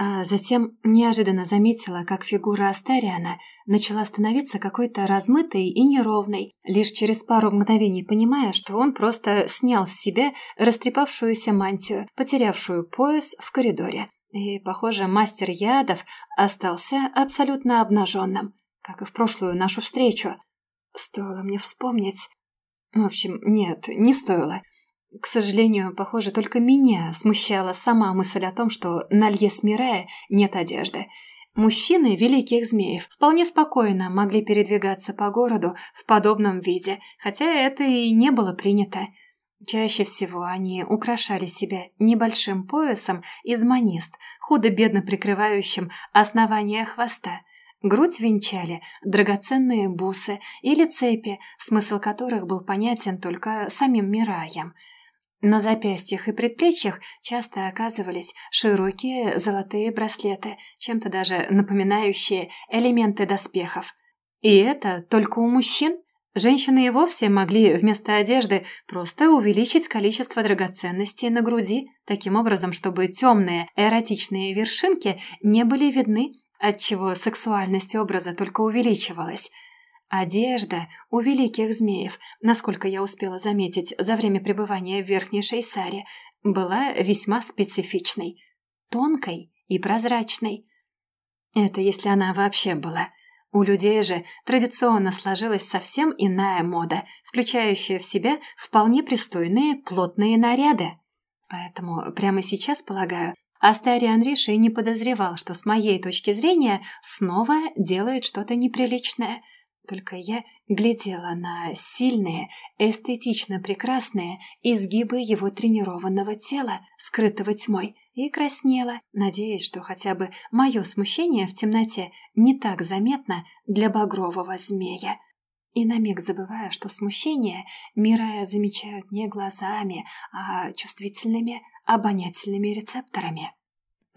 S1: А затем неожиданно заметила, как фигура Астариана начала становиться какой-то размытой и неровной, лишь через пару мгновений понимая, что он просто снял с себя растрепавшуюся мантию, потерявшую пояс в коридоре. И, похоже, мастер ядов остался абсолютно обнаженным, как и в прошлую нашу встречу. Стоило мне вспомнить... В общем, нет, не стоило. К сожалению, похоже, только меня смущала сама мысль о том, что на Лье Смирая нет одежды. Мужчины великих змеев вполне спокойно могли передвигаться по городу в подобном виде, хотя это и не было принято. Чаще всего они украшали себя небольшим поясом из манист, худо-бедно прикрывающим основание хвоста. Грудь венчали драгоценные бусы или цепи, смысл которых был понятен только самим Мираям. На запястьях и предплечьях часто оказывались широкие золотые браслеты, чем-то даже напоминающие элементы доспехов. И это только у мужчин – Женщины и вовсе могли вместо одежды просто увеличить количество драгоценностей на груди, таким образом, чтобы темные эротичные вершинки не были видны, отчего сексуальность образа только увеличивалась. Одежда у великих змеев, насколько я успела заметить за время пребывания в Верхней Шейсаре, была весьма специфичной, тонкой и прозрачной. Это если она вообще была – у людей же традиционно сложилась совсем иная мода, включающая в себя вполне пристойные плотные наряды. Поэтому прямо сейчас, полагаю, Астариан Риши не подозревал, что с моей точки зрения снова делает что-то неприличное. Только я глядела на сильные, эстетично прекрасные изгибы его тренированного тела, скрытого тьмой, и краснела, надеясь, что хотя бы мое смущение в темноте не так заметно для багрового змея. И на миг забывая, что смущение Мирая замечают не глазами, а чувствительными обонятельными рецепторами.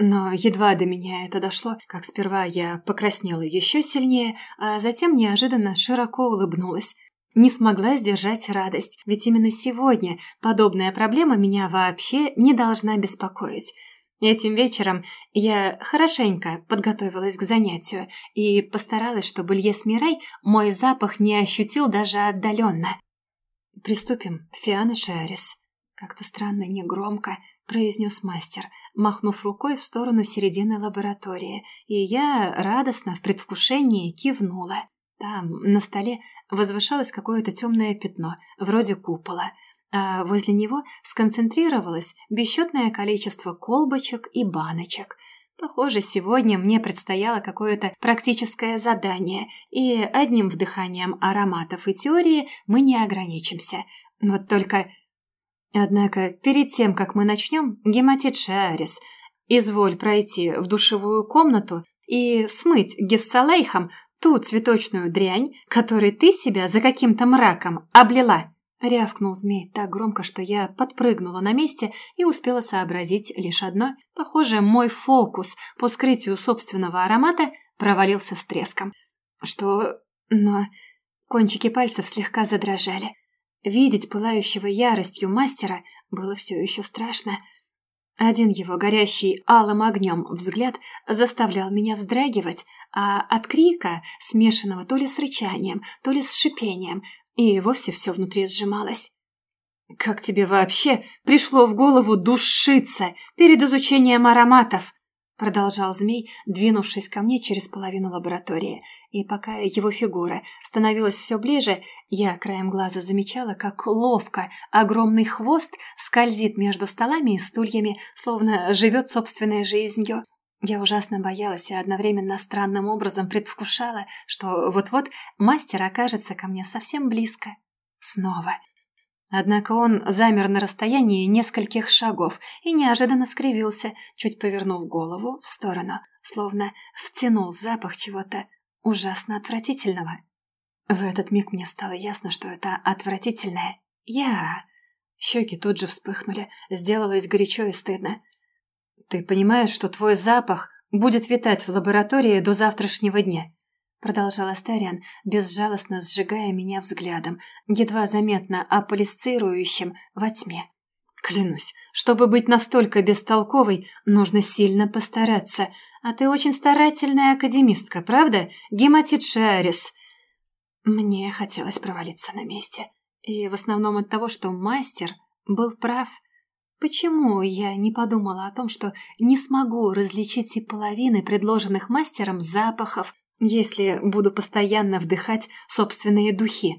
S1: Но едва до меня это дошло, как сперва я покраснела еще сильнее, а затем неожиданно широко улыбнулась. Не смогла сдержать радость, ведь именно сегодня подобная проблема меня вообще не должна беспокоить. Этим вечером я хорошенько подготовилась к занятию и постаралась, чтобы Льес Мирай мой запах не ощутил даже отдаленно. «Приступим, Фиана Шиарис», — как-то странно негромко произнес мастер, махнув рукой в сторону середины лаборатории, и я радостно в предвкушении кивнула. Там, на столе, возвышалось какое-то темное пятно, вроде купола, а возле него сконцентрировалось бесчетное количество колбочек и баночек. Похоже, сегодня мне предстояло какое-то практическое задание, и одним вдыханием ароматов и теории мы не ограничимся. Вот только Однако перед тем, как мы начнем, гематит Шарис, изволь пройти в душевую комнату и смыть гессалейхом ту цветочную дрянь, которой ты себя за каким-то мраком облила. Рявкнул змей так громко, что я подпрыгнула на месте и успела сообразить лишь одно. Похоже, мой фокус по скрытию собственного аромата провалился с треском. Что... но... Кончики пальцев слегка задрожали. Видеть пылающего яростью мастера было все еще страшно. Один его горящий алым огнем взгляд заставлял меня вздрагивать, а от крика, смешанного то ли с рычанием, то ли с шипением, и вовсе все внутри сжималось. «Как тебе вообще пришло в голову душиться перед изучением ароматов?» Продолжал змей, двинувшись ко мне через половину лаборатории. И пока его фигура становилась все ближе, я краем глаза замечала, как ловко огромный хвост скользит между столами и стульями, словно живет собственной жизнью. Я ужасно боялась и одновременно странным образом предвкушала, что вот-вот мастер окажется ко мне совсем близко. Снова. Однако он замер на расстоянии нескольких шагов и неожиданно скривился, чуть повернув голову в сторону, словно втянул запах чего-то ужасно отвратительного. В этот миг мне стало ясно, что это отвратительное «я». Щеки тут же вспыхнули, сделалось горячо и стыдно. «Ты понимаешь, что твой запах будет витать в лаборатории до завтрашнего дня?» Продолжал Астариан, безжалостно сжигая меня взглядом, едва заметно аполисцирующим во тьме. «Клянусь, чтобы быть настолько бестолковой, нужно сильно постараться. А ты очень старательная академистка, правда, Гематит Шарис?» Мне хотелось провалиться на месте. И в основном от того, что мастер был прав. Почему я не подумала о том, что не смогу различить и половины предложенных мастером запахов, если буду постоянно вдыхать собственные духи.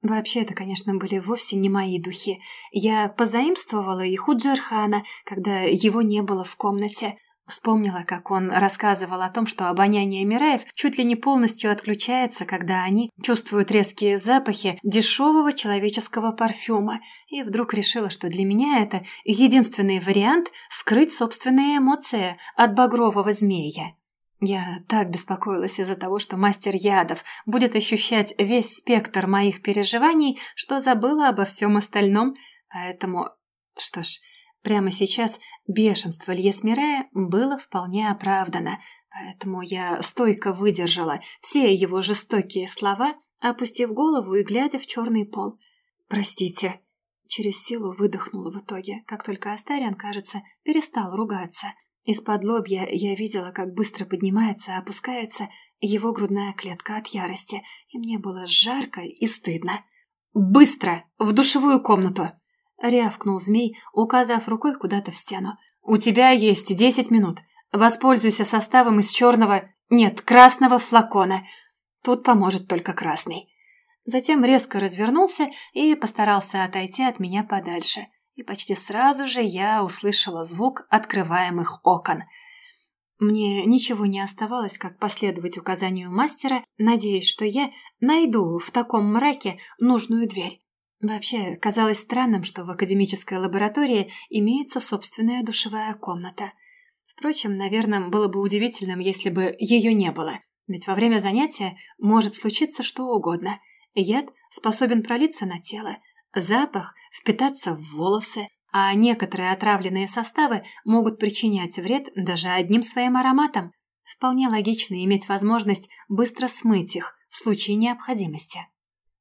S1: Вообще, это, конечно, были вовсе не мои духи. Я позаимствовала их у Джерхана, когда его не было в комнате. Вспомнила, как он рассказывал о том, что обоняние Мираев чуть ли не полностью отключается, когда они чувствуют резкие запахи дешевого человеческого парфюма, и вдруг решила, что для меня это единственный вариант скрыть собственные эмоции от багрового змея. Я так беспокоилась из-за того, что мастер ядов будет ощущать весь спектр моих переживаний, что забыла обо всем остальном, поэтому... Что ж, прямо сейчас бешенство Льесмирая было вполне оправдано, поэтому я стойко выдержала все его жестокие слова, опустив голову и глядя в черный пол. «Простите», через силу выдохнула в итоге, как только Астариан, кажется, перестал ругаться – из-под лобья я видела, как быстро поднимается и опускается его грудная клетка от ярости, и мне было жарко и стыдно. «Быстро! В душевую комнату!» — рявкнул змей, указав рукой куда-то в стену. «У тебя есть десять минут. Воспользуйся составом из черного... Нет, красного флакона. Тут поможет только красный». Затем резко развернулся и постарался отойти от меня подальше — и почти сразу же я услышала звук открываемых окон. Мне ничего не оставалось, как последовать указанию мастера, надеясь, что я найду в таком мраке нужную дверь. Вообще, казалось странным, что в академической лаборатории имеется собственная душевая комната. Впрочем, наверное, было бы удивительным, если бы ее не было. Ведь во время занятия может случиться что угодно. Яд способен пролиться на тело, запах впитаться в волосы, а некоторые отравленные составы могут причинять вред даже одним своим ароматом. Вполне логично иметь возможность быстро смыть их в случае необходимости.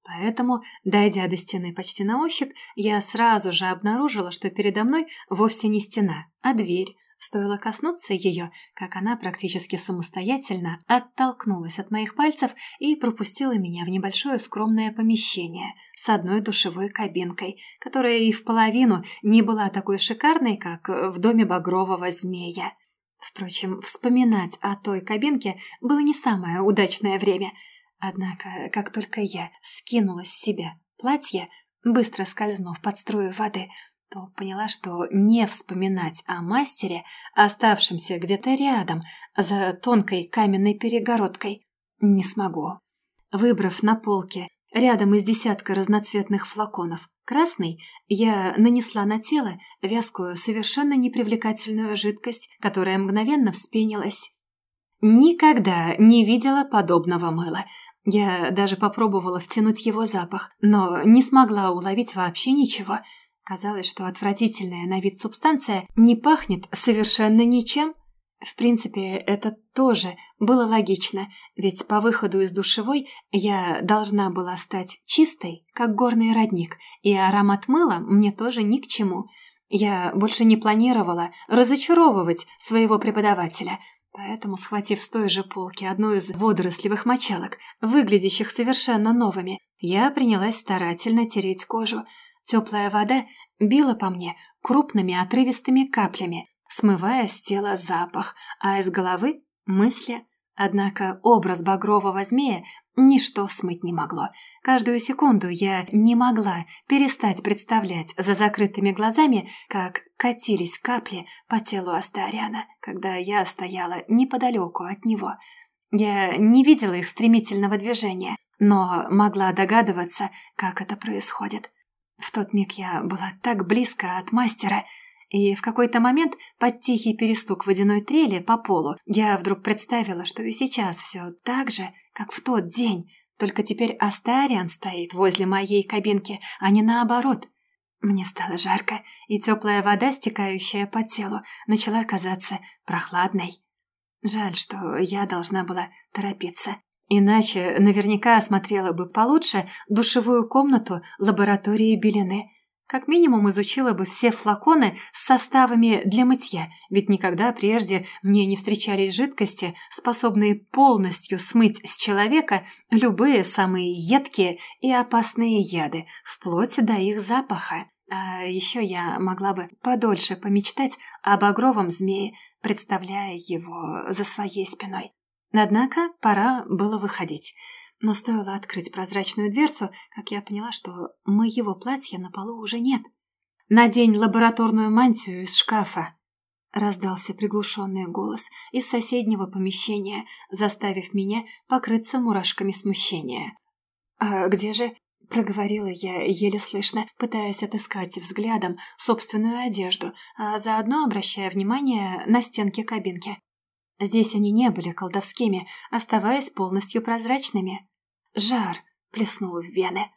S1: Поэтому, дойдя до стены почти на ощупь, я сразу же обнаружила, что передо мной вовсе не стена, а дверь. Стоило коснуться ее, как она практически самостоятельно оттолкнулась от моих пальцев и пропустила меня в небольшое скромное помещение с одной душевой кабинкой, которая и в половину не была такой шикарной, как в доме багрового змея. Впрочем, вспоминать о той кабинке было не самое удачное время – Однако, как только я скинула с себя платье, быстро скользнув под струю воды, то поняла, что не вспоминать о мастере, оставшемся где-то рядом, за тонкой каменной перегородкой, не смогу. Выбрав на полке рядом из десятка разноцветных флаконов красный, я нанесла на тело вязкую, совершенно непривлекательную жидкость, которая мгновенно вспенилась. Никогда не видела подобного мыла – я даже попробовала втянуть его запах, но не смогла уловить вообще ничего. Казалось, что отвратительная на вид субстанция не пахнет совершенно ничем. В принципе, это тоже было логично, ведь по выходу из душевой я должна была стать чистой, как горный родник, и аромат мыла мне тоже ни к чему. Я больше не планировала разочаровывать своего преподавателя – Поэтому, схватив с той же полки одну из водорослевых мочалок, выглядящих совершенно новыми, я принялась старательно тереть кожу. Теплая вода била по мне крупными отрывистыми каплями, смывая с тела запах, а из головы – мысли – Однако образ багрового змея ничто смыть не могло. Каждую секунду я не могла перестать представлять за закрытыми глазами, как катились капли по телу Астариана, когда я стояла неподалеку от него. Я не видела их стремительного движения, но могла догадываться, как это происходит. В тот миг я была так близко от мастера – и в какой-то момент, под тихий перестук водяной трели по полу, я вдруг представила, что и сейчас все так же, как в тот день, только теперь Астариан стоит возле моей кабинки, а не наоборот. Мне стало жарко, и теплая вода, стекающая по телу, начала казаться прохладной. Жаль, что я должна была торопиться. Иначе наверняка осмотрела бы получше душевую комнату лаборатории Белины – как минимум изучила бы все флаконы с составами для мытья, ведь никогда прежде мне не встречались жидкости, способные полностью смыть с человека любые самые едкие и опасные яды, вплоть до их запаха. А еще я могла бы подольше помечтать об огровом змее, представляя его за своей спиной. Однако пора было выходить но стоило открыть прозрачную дверцу, как я поняла, что моего платья на полу уже нет. «Надень лабораторную мантию из шкафа!» Раздался приглушенный голос из соседнего помещения, заставив меня покрыться мурашками смущения. «А где же?» — проговорила я еле слышно, пытаясь отыскать взглядом собственную одежду, а заодно обращая внимание на стенки кабинки. Здесь они не были колдовскими, оставаясь полностью прозрачными. Жар плеснул в вены.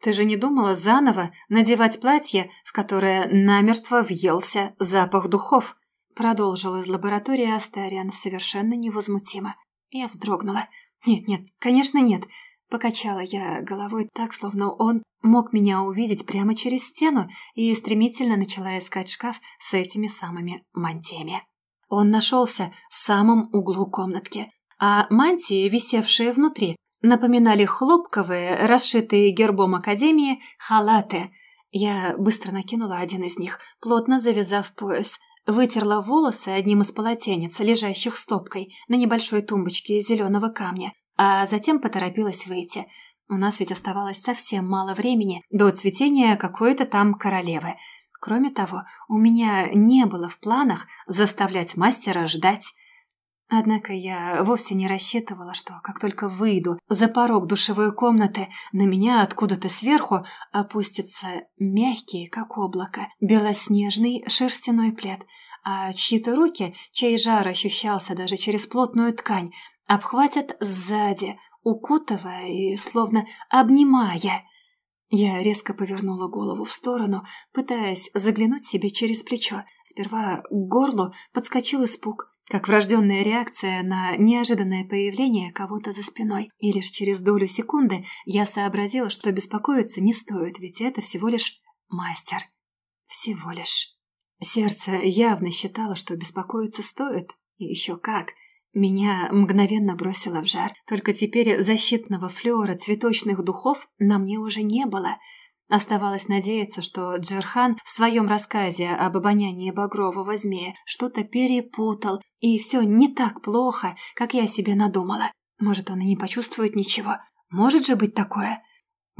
S1: «Ты же не думала заново надевать платье, в которое намертво въелся запах духов?» Продолжил из лаборатории Астариан совершенно невозмутимо. Я вздрогнула. «Нет-нет, конечно нет». Покачала я головой так, словно он мог меня увидеть прямо через стену и стремительно начала искать шкаф с этими самыми мантиями. Он нашелся в самом углу комнатки, а мантии, висевшие внутри, напоминали хлопковые, расшитые гербом Академии, халаты. Я быстро накинула один из них, плотно завязав пояс, вытерла волосы одним из полотенец, лежащих стопкой на небольшой тумбочке зеленого камня, а затем поторопилась выйти. У нас ведь оставалось совсем мало времени до цветения какой-то там королевы – Кроме того, у меня не было в планах заставлять мастера ждать. Однако я вовсе не рассчитывала, что как только выйду за порог душевой комнаты, на меня откуда-то сверху опустится мягкий, как облако, белоснежный шерстяной плед, а чьи-то руки, чей жар ощущался даже через плотную ткань, обхватят сзади, укутывая и словно обнимая. Я резко повернула голову в сторону, пытаясь заглянуть себе через плечо. Сперва к горлу подскочил испуг, как врожденная реакция на неожиданное появление кого-то за спиной. И лишь через долю секунды я сообразила, что беспокоиться не стоит, ведь это всего лишь мастер. Всего лишь. Сердце явно считало, что беспокоиться стоит. И еще как. Меня мгновенно бросило в жар. Только теперь защитного флера цветочных духов на мне уже не было – Оставалось надеяться, что Джерхан в своем рассказе об обонянии багрового змея что-то перепутал, и все не так плохо, как я себе надумала. Может, он и не почувствует ничего. Может же быть такое?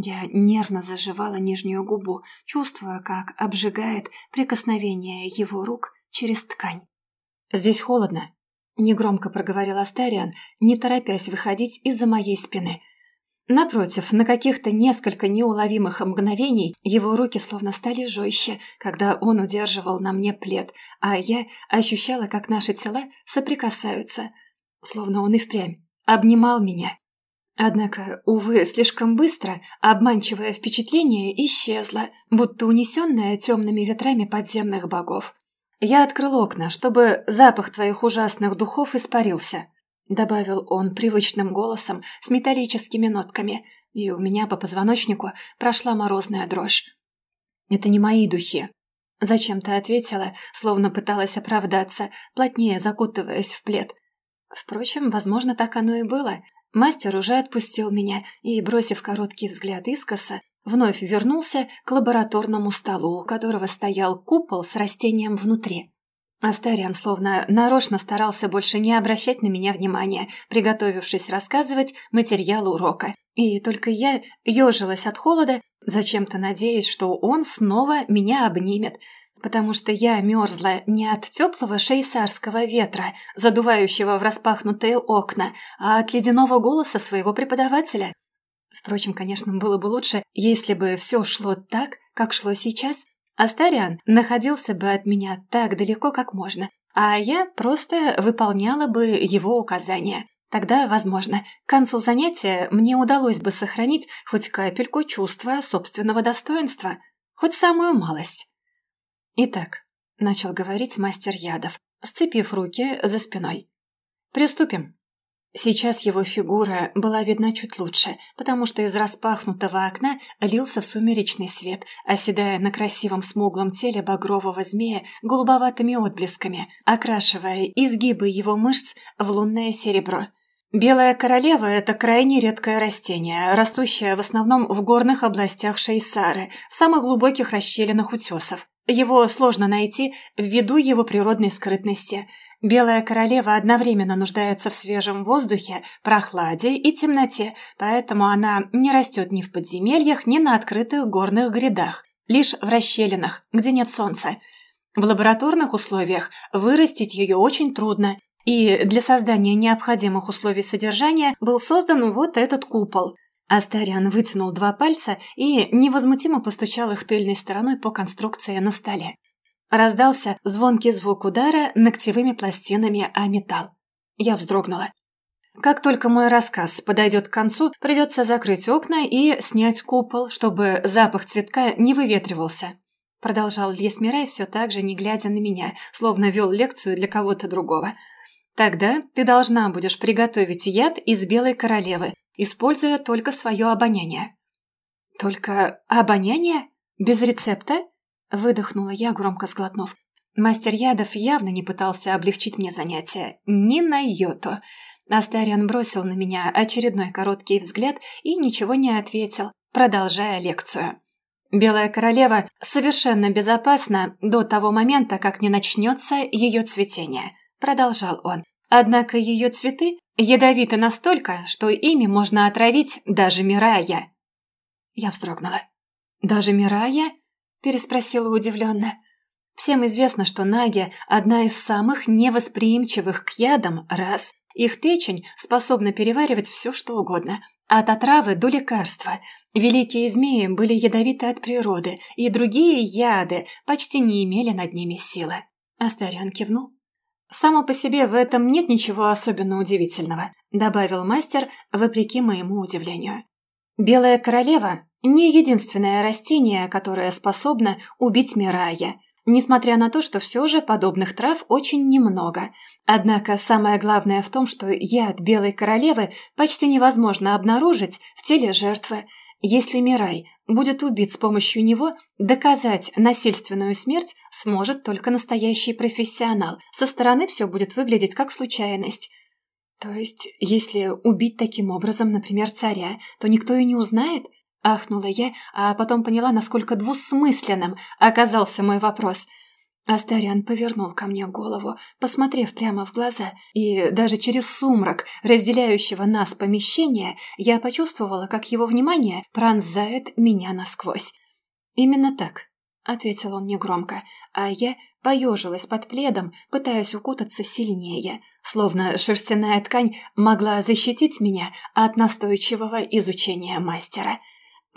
S1: Я нервно заживала нижнюю губу, чувствуя, как обжигает прикосновение его рук через ткань. «Здесь холодно», — негромко проговорил Астариан, не торопясь выходить из-за моей спины. Напротив, на каких-то несколько неуловимых мгновений его руки словно стали жестче, когда он удерживал на мне плед, а я ощущала, как наши тела соприкасаются, словно он и впрямь обнимал меня. Однако, увы, слишком быстро обманчивое впечатление исчезло, будто унесенное темными ветрами подземных богов. Я открыл окна, чтобы запах твоих ужасных духов испарился. — добавил он привычным голосом с металлическими нотками, и у меня по позвоночнику прошла морозная дрожь. «Это не мои духи», — зачем-то ответила, словно пыталась оправдаться, плотнее закутываясь в плед. Впрочем, возможно, так оно и было. Мастер уже отпустил меня и, бросив короткий взгляд искоса, вновь вернулся к лабораторному столу, у которого стоял купол с растением внутри. Астариан словно нарочно старался больше не обращать на меня внимания, приготовившись рассказывать материал урока. И только я ежилась от холода, зачем-то надеясь, что он снова меня обнимет, потому что я мерзла не от теплого шейсарского ветра, задувающего в распахнутые окна, а от ледяного голоса своего преподавателя. Впрочем, конечно, было бы лучше, если бы все шло так, как шло сейчас, Астариан находился бы от меня так далеко, как можно, а я просто выполняла бы его указания. Тогда, возможно, к концу занятия мне удалось бы сохранить хоть капельку чувства собственного достоинства, хоть самую малость. «Итак», — начал говорить мастер ядов, сцепив руки за спиной. «Приступим». Сейчас его фигура была видна чуть лучше, потому что из распахнутого окна лился сумеречный свет, оседая на красивом смуглом теле багрового змея голубоватыми отблесками, окрашивая изгибы его мышц в лунное серебро. Белая королева – это крайне редкое растение, растущее в основном в горных областях Шейсары, в самых глубоких расщелинах утесов. Его сложно найти ввиду его природной скрытности – Белая королева одновременно нуждается в свежем воздухе, прохладе и темноте, поэтому она не растет ни в подземельях, ни на открытых горных грядах, лишь в расщелинах, где нет солнца. В лабораторных условиях вырастить ее очень трудно, и для создания необходимых условий содержания был создан вот этот купол. Астариан вытянул два пальца и невозмутимо постучал их тыльной стороной по конструкции на столе. Раздался звонкий звук удара ногтевыми пластинами о металл. Я вздрогнула. Как только мой рассказ подойдет к концу, придется закрыть окна и снять купол, чтобы запах цветка не выветривался. Продолжал Лесмирай все так же, не глядя на меня, словно вел лекцию для кого-то другого. Тогда ты должна будешь приготовить яд из белой королевы, используя только свое обоняние. Только обоняние? Без рецепта? Выдохнула я, громко сглотнув. Мастер ядов явно не пытался облегчить мне занятие. Ни на йоту. Астариан бросил на меня очередной короткий взгляд и ничего не ответил, продолжая лекцию. «Белая королева совершенно безопасна до того момента, как не начнется ее цветение», — продолжал он. «Однако ее цветы ядовиты настолько, что ими можно отравить даже Мирая». Я вздрогнула. «Даже Мирая?» – переспросила удивленно. Всем известно, что наги – одна из самых невосприимчивых к ядам раз. Их печень способна переваривать все, что угодно. От отравы до лекарства. Великие змеи были ядовиты от природы, и другие яды почти не имели над ними силы. Астариан кивнул. «Само по себе в этом нет ничего особенно удивительного», – добавил мастер, вопреки моему удивлению. «Белая королева – не единственное растение, которое способно убить Мирая – Несмотря на то, что все же подобных трав очень немного. Однако самое главное в том, что яд белой королевы почти невозможно обнаружить в теле жертвы. Если Мирай будет убит с помощью него, доказать насильственную смерть сможет только настоящий профессионал. Со стороны все будет выглядеть как случайность. То есть, если убить таким образом, например, царя, то никто и не узнает – Ахнула я, а потом поняла, насколько двусмысленным оказался мой вопрос. Астариан повернул ко мне голову, посмотрев прямо в глаза, и даже через сумрак, разделяющего нас помещения, я почувствовала, как его внимание пронзает меня насквозь. «Именно так», — ответил он негромко, а я поежилась под пледом, пытаясь укутаться сильнее, словно шерстяная ткань могла защитить меня от настойчивого изучения мастера —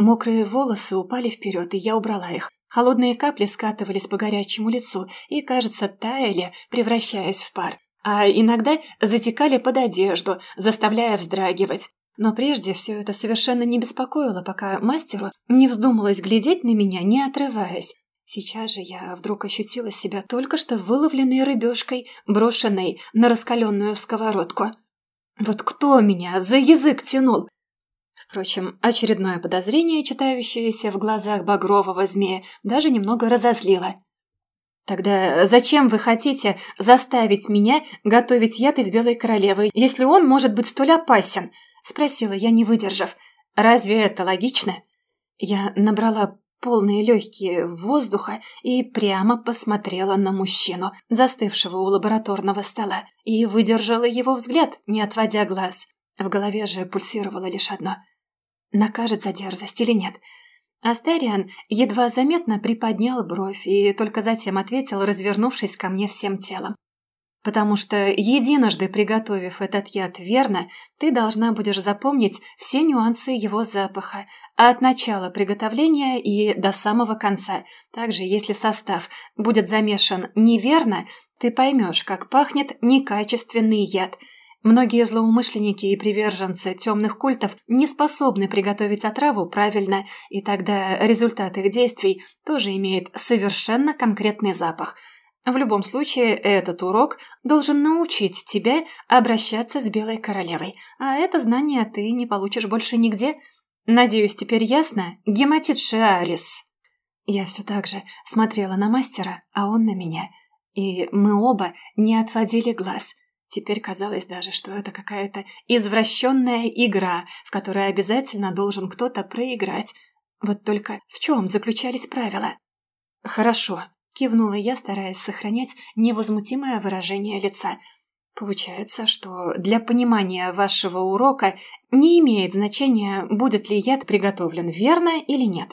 S1: Мокрые волосы упали вперед, и я убрала их. Холодные капли скатывались по горячему лицу и, кажется, таяли, превращаясь в пар. А иногда затекали под одежду, заставляя вздрагивать. Но прежде все это совершенно не беспокоило, пока мастеру не вздумалось глядеть на меня, не отрываясь. Сейчас же я вдруг ощутила себя только что выловленной рыбешкой, брошенной на раскаленную сковородку. Вот кто меня за язык тянул? Впрочем, очередное подозрение, читающееся в глазах багрового змея, даже немного разозлило. «Тогда зачем вы хотите заставить меня готовить яд из Белой Королевы, если он может быть столь опасен?» – спросила я, не выдержав. «Разве это логично?» Я набрала полные легкие воздуха и прямо посмотрела на мужчину, застывшего у лабораторного стола, и выдержала его взгляд, не отводя глаз. В голове же пульсировало лишь одно – накажет за дерзость или нет. Астариан едва заметно приподнял бровь и только затем ответил, развернувшись ко мне всем телом. «Потому что, единожды приготовив этот яд верно, ты должна будешь запомнить все нюансы его запаха, от начала приготовления и до самого конца. Также, если состав будет замешан неверно, ты поймешь, как пахнет некачественный яд – Многие злоумышленники и приверженцы темных культов не способны приготовить отраву правильно, и тогда результат их действий тоже имеет совершенно конкретный запах. В любом случае, этот урок должен научить тебя обращаться с Белой Королевой, а это знание ты не получишь больше нигде. Надеюсь, теперь ясно? Гематит Шиарис. Я все так же смотрела на мастера, а он на меня. И мы оба не отводили глаз – Теперь казалось даже, что это какая-то извращенная игра, в которой обязательно должен кто-то проиграть. Вот только в чем заключались правила? «Хорошо», – кивнула я, стараясь сохранять невозмутимое выражение лица. «Получается, что для понимания вашего урока не имеет значения, будет ли яд приготовлен верно или нет».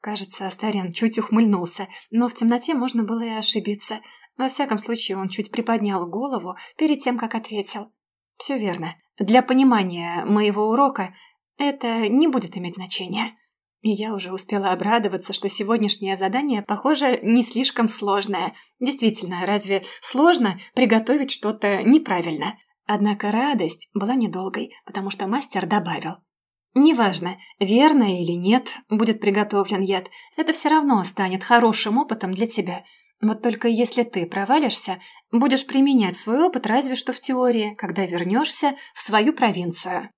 S1: Кажется, Астарян чуть ухмыльнулся, но в темноте можно было и ошибиться – во всяком случае, он чуть приподнял голову перед тем, как ответил. «Все верно. Для понимания моего урока это не будет иметь значения». И я уже успела обрадоваться, что сегодняшнее задание, похоже, не слишком сложное. Действительно, разве сложно приготовить что-то неправильно? Однако радость была недолгой, потому что мастер добавил. Неважно, верно или нет будет приготовлен яд, это все равно станет хорошим опытом для тебя – вот только если ты провалишься, будешь применять свой опыт разве что в теории, когда вернешься в свою провинцию».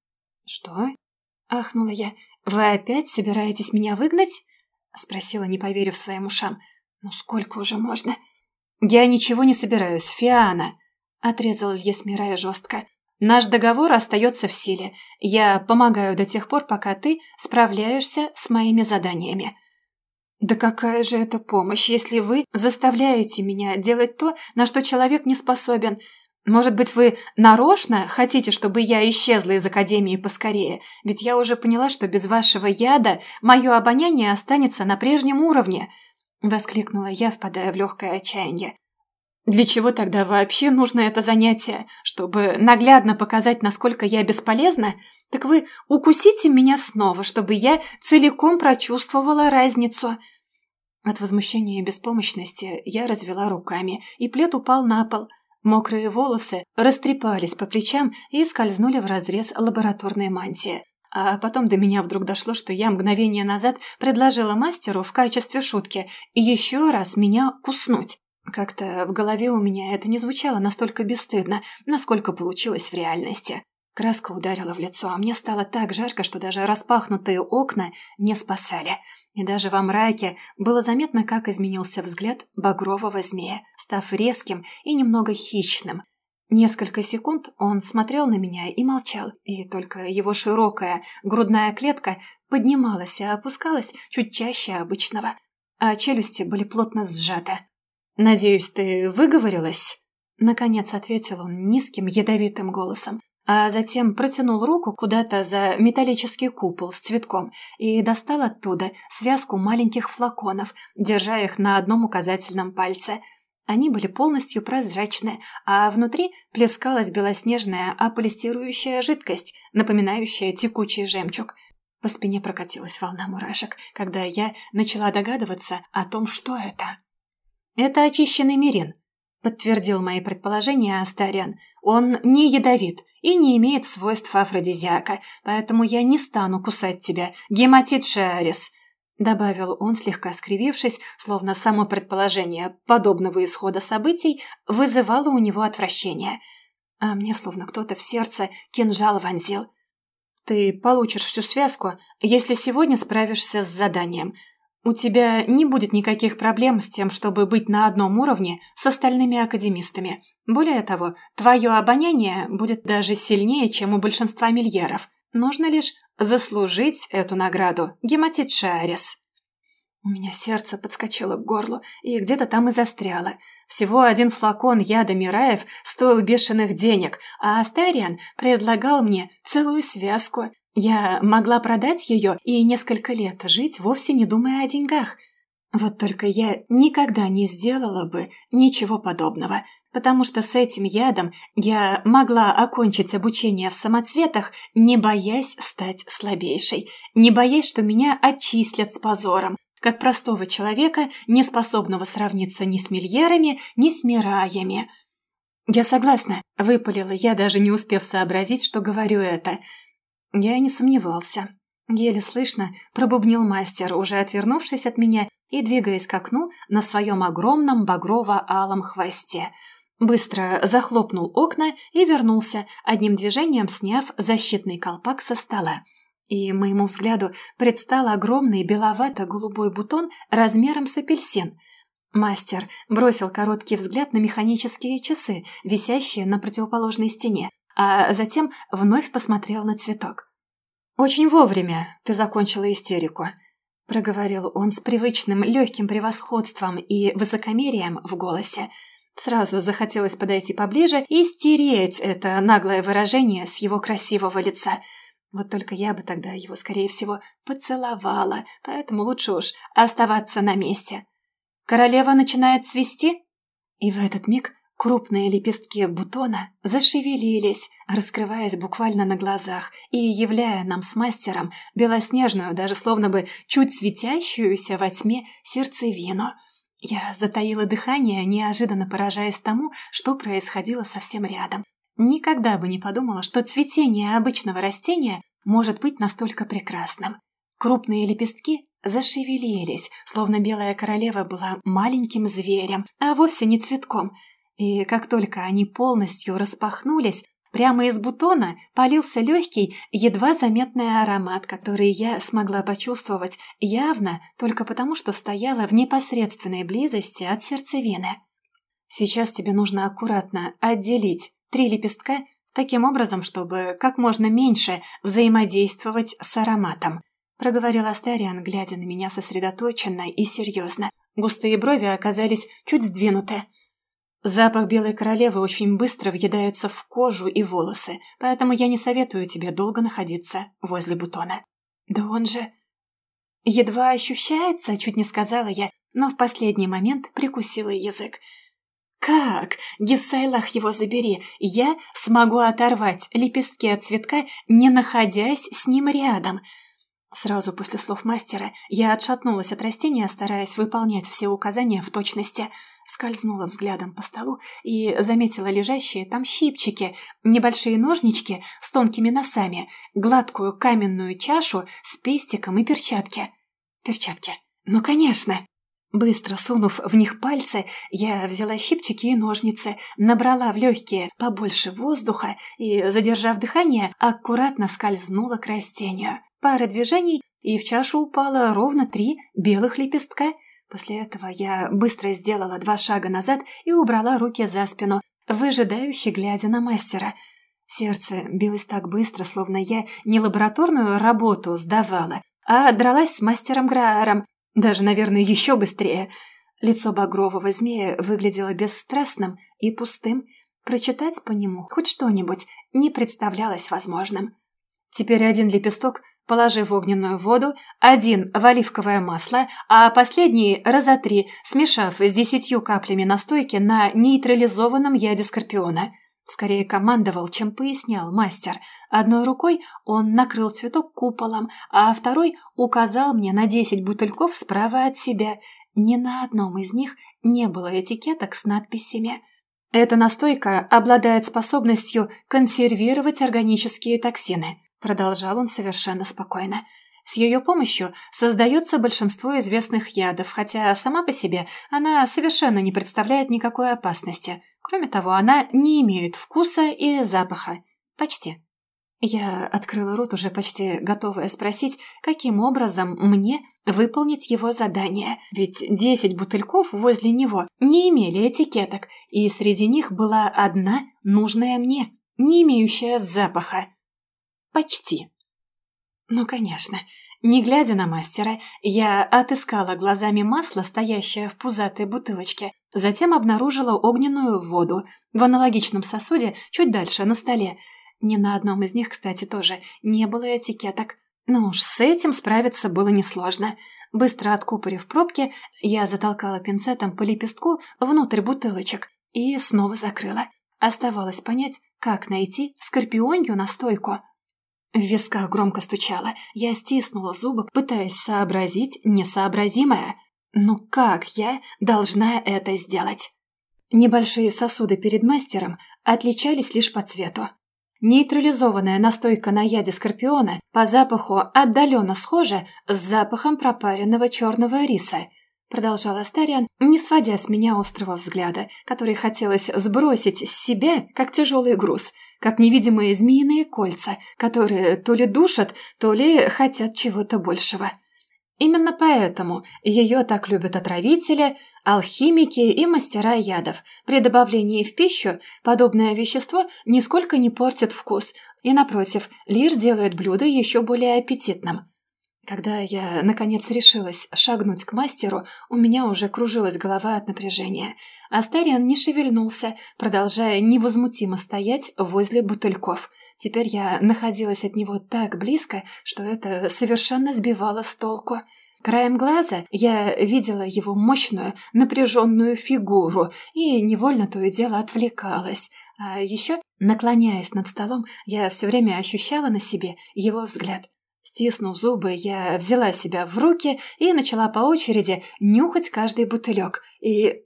S1: «Что?» – ахнула я. «Вы опять собираетесь меня выгнать?» – спросила, не поверив своим ушам. «Ну сколько уже можно?» «Я ничего не собираюсь, Фиана», – отрезал Есмирая жестко. «Наш договор остается в силе. Я помогаю до тех пор, пока ты справляешься с моими заданиями». «Да какая же это помощь, если вы заставляете меня делать то, на что человек не способен? Может быть, вы нарочно хотите, чтобы я исчезла из Академии поскорее? Ведь я уже поняла, что без вашего яда мое обоняние останется на прежнем уровне». – воскликнула я, впадая в легкое отчаяние. «Для чего тогда вообще нужно это занятие? Чтобы наглядно показать, насколько я бесполезна? Так вы укусите меня снова, чтобы я целиком прочувствовала разницу». От возмущения и беспомощности я развела руками, и плед упал на пол. Мокрые волосы растрепались по плечам и скользнули в разрез лабораторной мантии. А потом до меня вдруг дошло, что я мгновение назад предложила мастеру в качестве шутки еще раз меня куснуть. Как-то в голове у меня это не звучало настолько бесстыдно, насколько получилось в реальности. Краска ударила в лицо, а мне стало так жарко, что даже распахнутые окна не спасали. И даже во мраке было заметно, как изменился взгляд багрового змея, став резким и немного хищным. Несколько секунд он смотрел на меня и молчал, и только его широкая грудная клетка поднималась и опускалась чуть чаще обычного, а челюсти были плотно сжаты. «Надеюсь, ты выговорилась?» Наконец ответил он низким ядовитым голосом, а затем протянул руку куда-то за металлический купол с цветком и достал оттуда связку маленьких флаконов, держа их на одном указательном пальце. Они были полностью прозрачны, а внутри плескалась белоснежная аполистирующая жидкость, напоминающая текучий жемчуг. По спине прокатилась волна мурашек, когда я начала догадываться о том, что это. «Это очищенный мирин», — подтвердил мои предположения Астариан. «Он не ядовит и не имеет свойств афродизиака, поэтому я не стану кусать тебя, гематит шиарис», — добавил он, слегка скривившись, словно само предположение подобного исхода событий вызывало у него отвращение. А мне словно кто-то в сердце кинжал вонзил. «Ты получишь всю связку, если сегодня справишься с заданием», у тебя не будет никаких проблем с тем, чтобы быть на одном уровне с остальными академистами. Более того, твое обоняние будет даже сильнее, чем у большинства мильеров. Нужно лишь заслужить эту награду, гематит Шарис. У меня сердце подскочило к горлу и где-то там и застряло. Всего один флакон яда Мираев стоил бешеных денег, а Астариан предлагал мне целую связку. Я могла продать ее и несколько лет жить, вовсе не думая о деньгах. Вот только я никогда не сделала бы ничего подобного, потому что с этим ядом я могла окончить обучение в самоцветах, не боясь стать слабейшей, не боясь, что меня отчислят с позором, как простого человека, не способного сравниться ни с мильерами, ни с мираями. «Я согласна», — выпалила я, даже не успев сообразить, что говорю это — я и не сомневался. Еле слышно пробубнил мастер, уже отвернувшись от меня и двигаясь к окну на своем огромном багрово-алом хвосте. Быстро захлопнул окна и вернулся, одним движением сняв защитный колпак со стола. И моему взгляду предстал огромный беловато-голубой бутон размером с апельсин. Мастер бросил короткий взгляд на механические часы, висящие на противоположной стене, а затем вновь посмотрел на цветок. «Очень вовремя ты закончила истерику», — проговорил он с привычным легким превосходством и высокомерием в голосе. Сразу захотелось подойти поближе и стереть это наглое выражение с его красивого лица. Вот только я бы тогда его, скорее всего, поцеловала, поэтому лучше уж оставаться на месте. Королева начинает цвести, и в этот миг Крупные лепестки бутона зашевелились, раскрываясь буквально на глазах и являя нам с мастером белоснежную, даже словно бы чуть светящуюся во тьме сердцевину. Я затаила дыхание, неожиданно поражаясь тому, что происходило совсем рядом. Никогда бы не подумала, что цветение обычного растения может быть настолько прекрасным. Крупные лепестки зашевелились, словно белая королева была маленьким зверем, а вовсе не цветком – и как только они полностью распахнулись, прямо из бутона полился легкий, едва заметный аромат, который я смогла почувствовать явно только потому, что стояла в непосредственной близости от сердцевины. Сейчас тебе нужно аккуратно отделить три лепестка таким образом, чтобы как можно меньше взаимодействовать с ароматом. Проговорил Астариан, глядя на меня сосредоточенно и серьезно. Густые брови оказались чуть сдвинуты, Запах белой королевы очень быстро въедается в кожу и волосы, поэтому я не советую тебе долго находиться возле бутона. Да он же... Едва ощущается, чуть не сказала я, но в последний момент прикусила язык. Как? Гисайлах его забери, я смогу оторвать лепестки от цветка, не находясь с ним рядом. Сразу после слов мастера я отшатнулась от растения, стараясь выполнять все указания в точности. Скользнула взглядом по столу и заметила лежащие там щипчики, небольшие ножнички с тонкими носами, гладкую каменную чашу с пестиком и перчатки. Перчатки. Ну, конечно. Быстро сунув в них пальцы, я взяла щипчики и ножницы, набрала в легкие побольше воздуха и, задержав дыхание, аккуратно скользнула к растению. Пара движений, и в чашу упало ровно три белых лепестка. После этого я быстро сделала два шага назад и убрала руки за спину, выжидающе глядя на мастера. Сердце билось так быстро, словно я не лабораторную работу сдавала, а дралась с мастером Грааром, даже, наверное, еще быстрее. Лицо багрового змея выглядело бесстрастным и пустым. Прочитать по нему хоть что-нибудь не представлялось возможным. Теперь один лепесток положи в огненную воду, один в оливковое масло, а последний разотри, смешав с десятью каплями настойки на нейтрализованном яде скорпиона – Скорее командовал, чем пояснял мастер. Одной рукой он накрыл цветок куполом, а второй указал мне на десять бутыльков справа от себя. Ни на одном из них не было этикеток с надписями. Эта настойка обладает способностью консервировать органические токсины, продолжал он совершенно спокойно. С ее помощью создается большинство известных ядов, хотя сама по себе она совершенно не представляет никакой опасности. Кроме того, она не имеет вкуса и запаха. Почти. Я открыла рот, уже почти готовая спросить, каким образом мне выполнить его задание, ведь десять бутыльков возле него не имели этикеток, и среди них была одна, нужная мне, не имеющая запаха. Почти. Ну, конечно. Не глядя на мастера, я отыскала глазами масло, стоящее в пузатой бутылочке, затем обнаружила огненную воду в аналогичном сосуде чуть дальше на столе. Ни на одном из них, кстати, тоже не было этикеток. Ну уж с этим справиться было несложно. Быстро откупорив пробки, я затолкала пинцетом по лепестку внутрь бутылочек и снова закрыла. Оставалось понять, как найти скорпионью настойку. В висках громко стучало. Я стиснула зубы, пытаясь сообразить несообразимое. Ну как я должна это сделать? Небольшие сосуды перед мастером отличались лишь по цвету. Нейтрализованная настойка на яде скорпиона по запаху отдаленно схожа с запахом пропаренного черного риса – продолжал Астариан, не сводя с меня острого взгляда, который хотелось сбросить с себя, как тяжелый груз, как невидимые змеиные кольца, которые то ли душат, то ли хотят чего-то большего. Именно поэтому ее так любят отравители, алхимики и мастера ядов. При добавлении в пищу подобное вещество нисколько не портит вкус и, напротив, лишь делает блюдо еще более аппетитным. Когда я, наконец, решилась шагнуть к мастеру, у меня уже кружилась голова от напряжения. Астариан не шевельнулся, продолжая невозмутимо стоять возле бутыльков. Теперь я находилась от него так близко, что это совершенно сбивало с толку. Краем глаза я видела его мощную, напряженную фигуру и невольно то и дело отвлекалась. А еще, наклоняясь над столом, я все время ощущала на себе его взгляд. Стиснув зубы, я взяла себя в руки и начала по очереди нюхать каждый бутылек. И...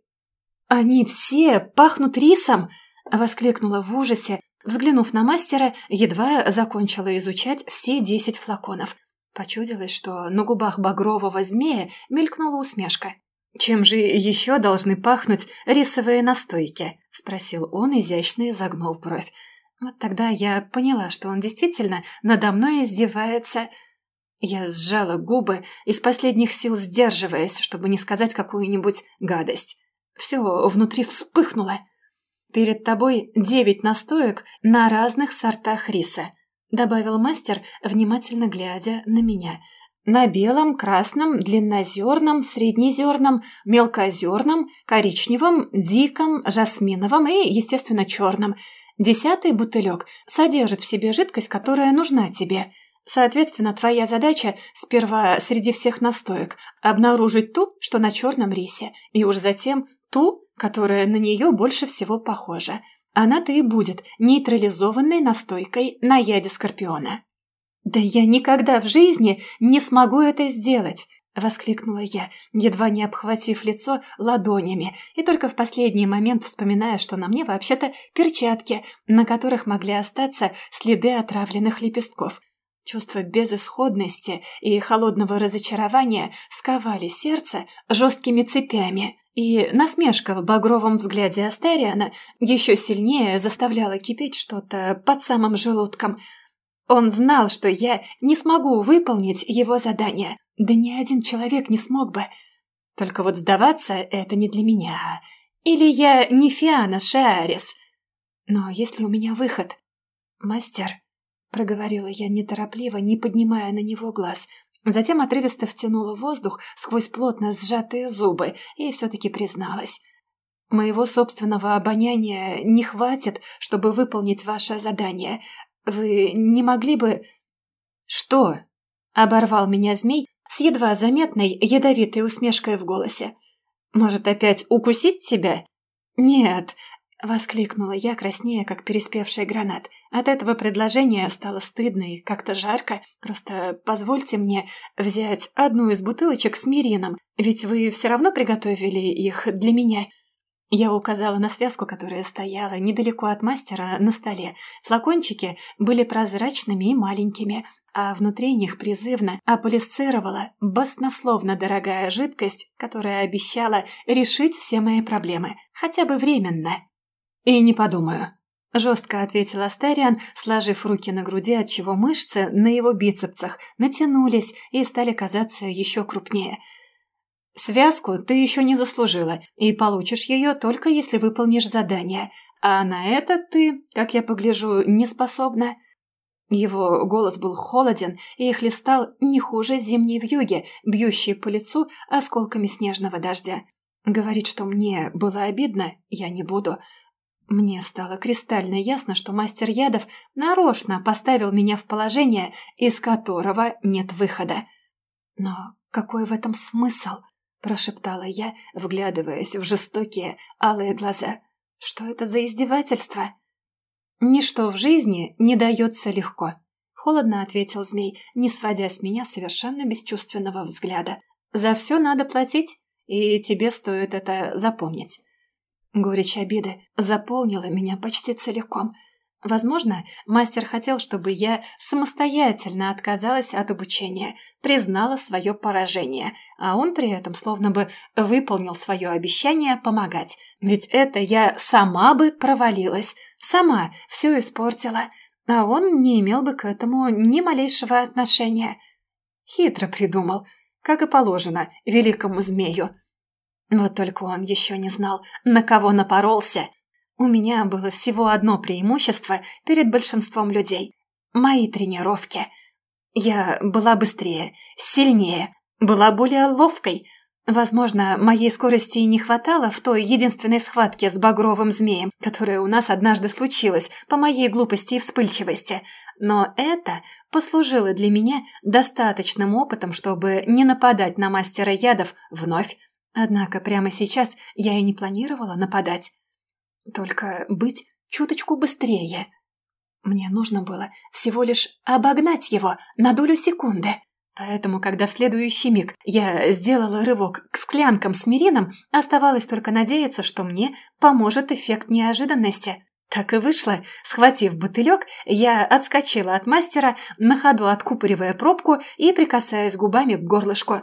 S1: «Они все пахнут рисом!» — воскликнула в ужасе, взглянув на мастера, едва закончила изучать все десять флаконов. Почудилось, что на губах багрового змея мелькнула усмешка. «Чем же еще должны пахнуть рисовые настойки?» — спросил он, изящно изогнув бровь. Вот тогда я поняла, что он действительно надо мной издевается. Я сжала губы, из последних сил сдерживаясь, чтобы не сказать какую-нибудь гадость. Все внутри вспыхнуло. «Перед тобой девять настоек на разных сортах риса», добавил мастер, внимательно глядя на меня. «На белом, красном, длиннозерном, среднезерном, мелкозерном, коричневом, диком, жасминовом и, естественно, черном – Десятый бутылек содержит в себе жидкость, которая нужна тебе. Соответственно, твоя задача сперва среди всех настоек обнаружить ту, что на черном рисе, и уж затем ту, которая на нее больше всего похожа. Она-то и будет нейтрализованной настойкой на яде скорпиона. «Да я никогда в жизни не смогу это сделать!» — воскликнула я, едва не обхватив лицо ладонями, и только в последний момент вспоминая, что на мне вообще-то перчатки, на которых могли остаться следы отравленных лепестков. Чувство безысходности и холодного разочарования сковали сердце жесткими цепями, и насмешка в багровом взгляде Астериана еще сильнее заставляла кипеть что-то под самым желудком. Он знал, что я не смогу выполнить его задание, да ни один человек не смог бы. Только вот сдаваться это не для меня. Или я не Фиана Шиарис. Но если у меня выход... Мастер, — проговорила я неторопливо, не поднимая на него глаз. Затем отрывисто втянула воздух сквозь плотно сжатые зубы и все-таки призналась. «Моего собственного обоняния не хватит, чтобы выполнить ваше задание. Вы не могли бы...» «Что?» — оборвал меня змей с едва заметной ядовитой усмешкой в голосе. «Может, опять укусить тебя?» «Нет, — воскликнула я, краснея, как переспевший гранат. От этого предложения стало стыдно и как-то жарко. Просто позвольте мне взять одну из бутылочек с мирином, ведь вы все равно приготовили их для меня. Я указала на связку, которая стояла недалеко от мастера на столе. Флакончики были прозрачными и маленькими, а внутри них призывно аполисцировала баснословно дорогая жидкость, которая обещала решить все мои проблемы, хотя бы временно. «И не подумаю», – жестко ответил Астариан, сложив руки на груди, отчего мышцы на его бицепсах натянулись и стали казаться еще крупнее. «Связку ты еще не заслужила, и получишь ее только если выполнишь задание, а на это ты, как я погляжу, не способна». Его голос был холоден и хлестал не хуже зимней вьюги, бьющей по лицу осколками снежного дождя. Говорить, что мне было обидно, я не буду. Мне стало кристально ясно, что мастер ядов нарочно поставил меня в положение, из которого нет выхода. «Но какой в этом смысл?» – прошептала я, вглядываясь в жестокие алые глаза. «Что это за издевательство?» «Ничто в жизни не дается легко», – холодно ответил змей, не сводя с меня совершенно бесчувственного взгляда. «За все надо платить, и тебе стоит это запомнить». Горечь обиды заполнила меня почти целиком. Возможно, мастер хотел, чтобы я самостоятельно отказалась от обучения, признала свое поражение, а он при этом словно бы выполнил свое обещание помогать. Ведь это я сама бы провалилась, сама все испортила, а он не имел бы к этому ни малейшего отношения. Хитро придумал, как и положено великому змею. Вот только он еще не знал, на кого напоролся. У меня было всего одно преимущество перед большинством людей – мои тренировки. Я была быстрее, сильнее, была более ловкой. Возможно, моей скорости и не хватало в той единственной схватке с багровым змеем, которая у нас однажды случилась по моей глупости и вспыльчивости. Но это послужило для меня достаточным опытом, чтобы не нападать на мастера ядов вновь. Однако прямо сейчас я и не планировала нападать. Только быть чуточку быстрее. Мне нужно было всего лишь обогнать его на долю секунды. Поэтому, когда в следующий миг я сделала рывок к склянкам с мирином, оставалось только надеяться, что мне поможет эффект неожиданности. Так и вышло. Схватив бутылек, я отскочила от мастера, на ходу откупоривая пробку и прикасаясь губами к горлышку.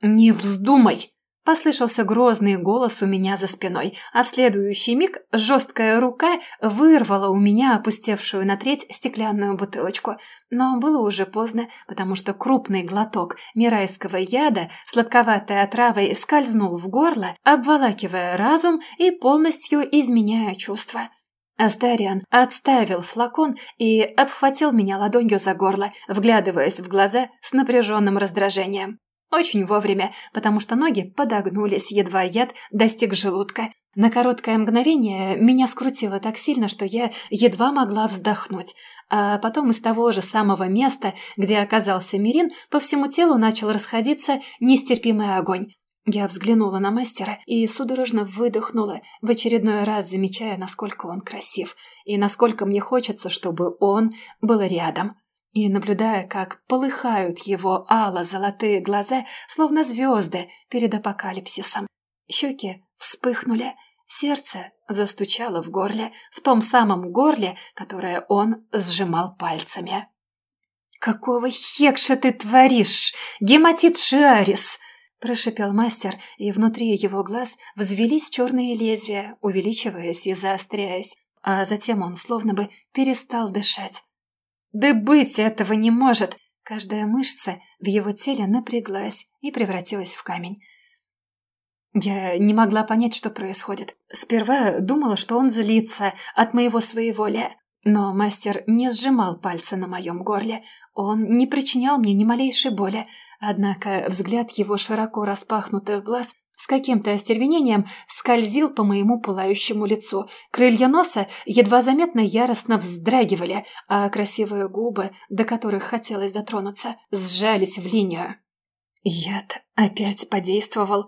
S1: «Не вздумай!» Послышался грозный голос у меня за спиной, а в следующий миг жесткая рука вырвала у меня опустевшую на треть стеклянную бутылочку. Но было уже поздно, потому что крупный глоток мирайского яда сладковатой отравой скользнул в горло, обволакивая разум и полностью изменяя чувства. Астариан отставил флакон и обхватил меня ладонью за горло, вглядываясь в глаза с напряженным раздражением. Очень вовремя, потому что ноги подогнулись, едва яд достиг желудка. На короткое мгновение меня скрутило так сильно, что я едва могла вздохнуть. А потом из того же самого места, где оказался Мирин, по всему телу начал расходиться нестерпимый огонь. Я взглянула на мастера и судорожно выдохнула, в очередной раз замечая, насколько он красив, и насколько мне хочется, чтобы он был рядом. И наблюдая, как полыхают его ало-золотые глаза, словно звезды перед апокалипсисом. Щеки вспыхнули, сердце застучало в горле, в том самом горле, которое он сжимал пальцами. «Какого хекша ты творишь, гематит Шиарис?» Прошипел мастер, и внутри его глаз взвелись черные лезвия, увеличиваясь и заостряясь, а затем он словно бы перестал дышать. «Да быть этого не может!» Каждая мышца в его теле напряглась и превратилась в камень. Я не могла понять, что происходит. Сперва думала, что он злится от моего своеволия. Но мастер не сжимал пальцы на моем горле. Он не причинял мне ни малейшей боли. Однако взгляд его широко распахнутых глаз с каким-то остервенением скользил по моему пылающему лицу. Крылья носа едва заметно яростно вздрагивали, а красивые губы, до которых хотелось дотронуться, сжались в линию. Яд опять подействовал.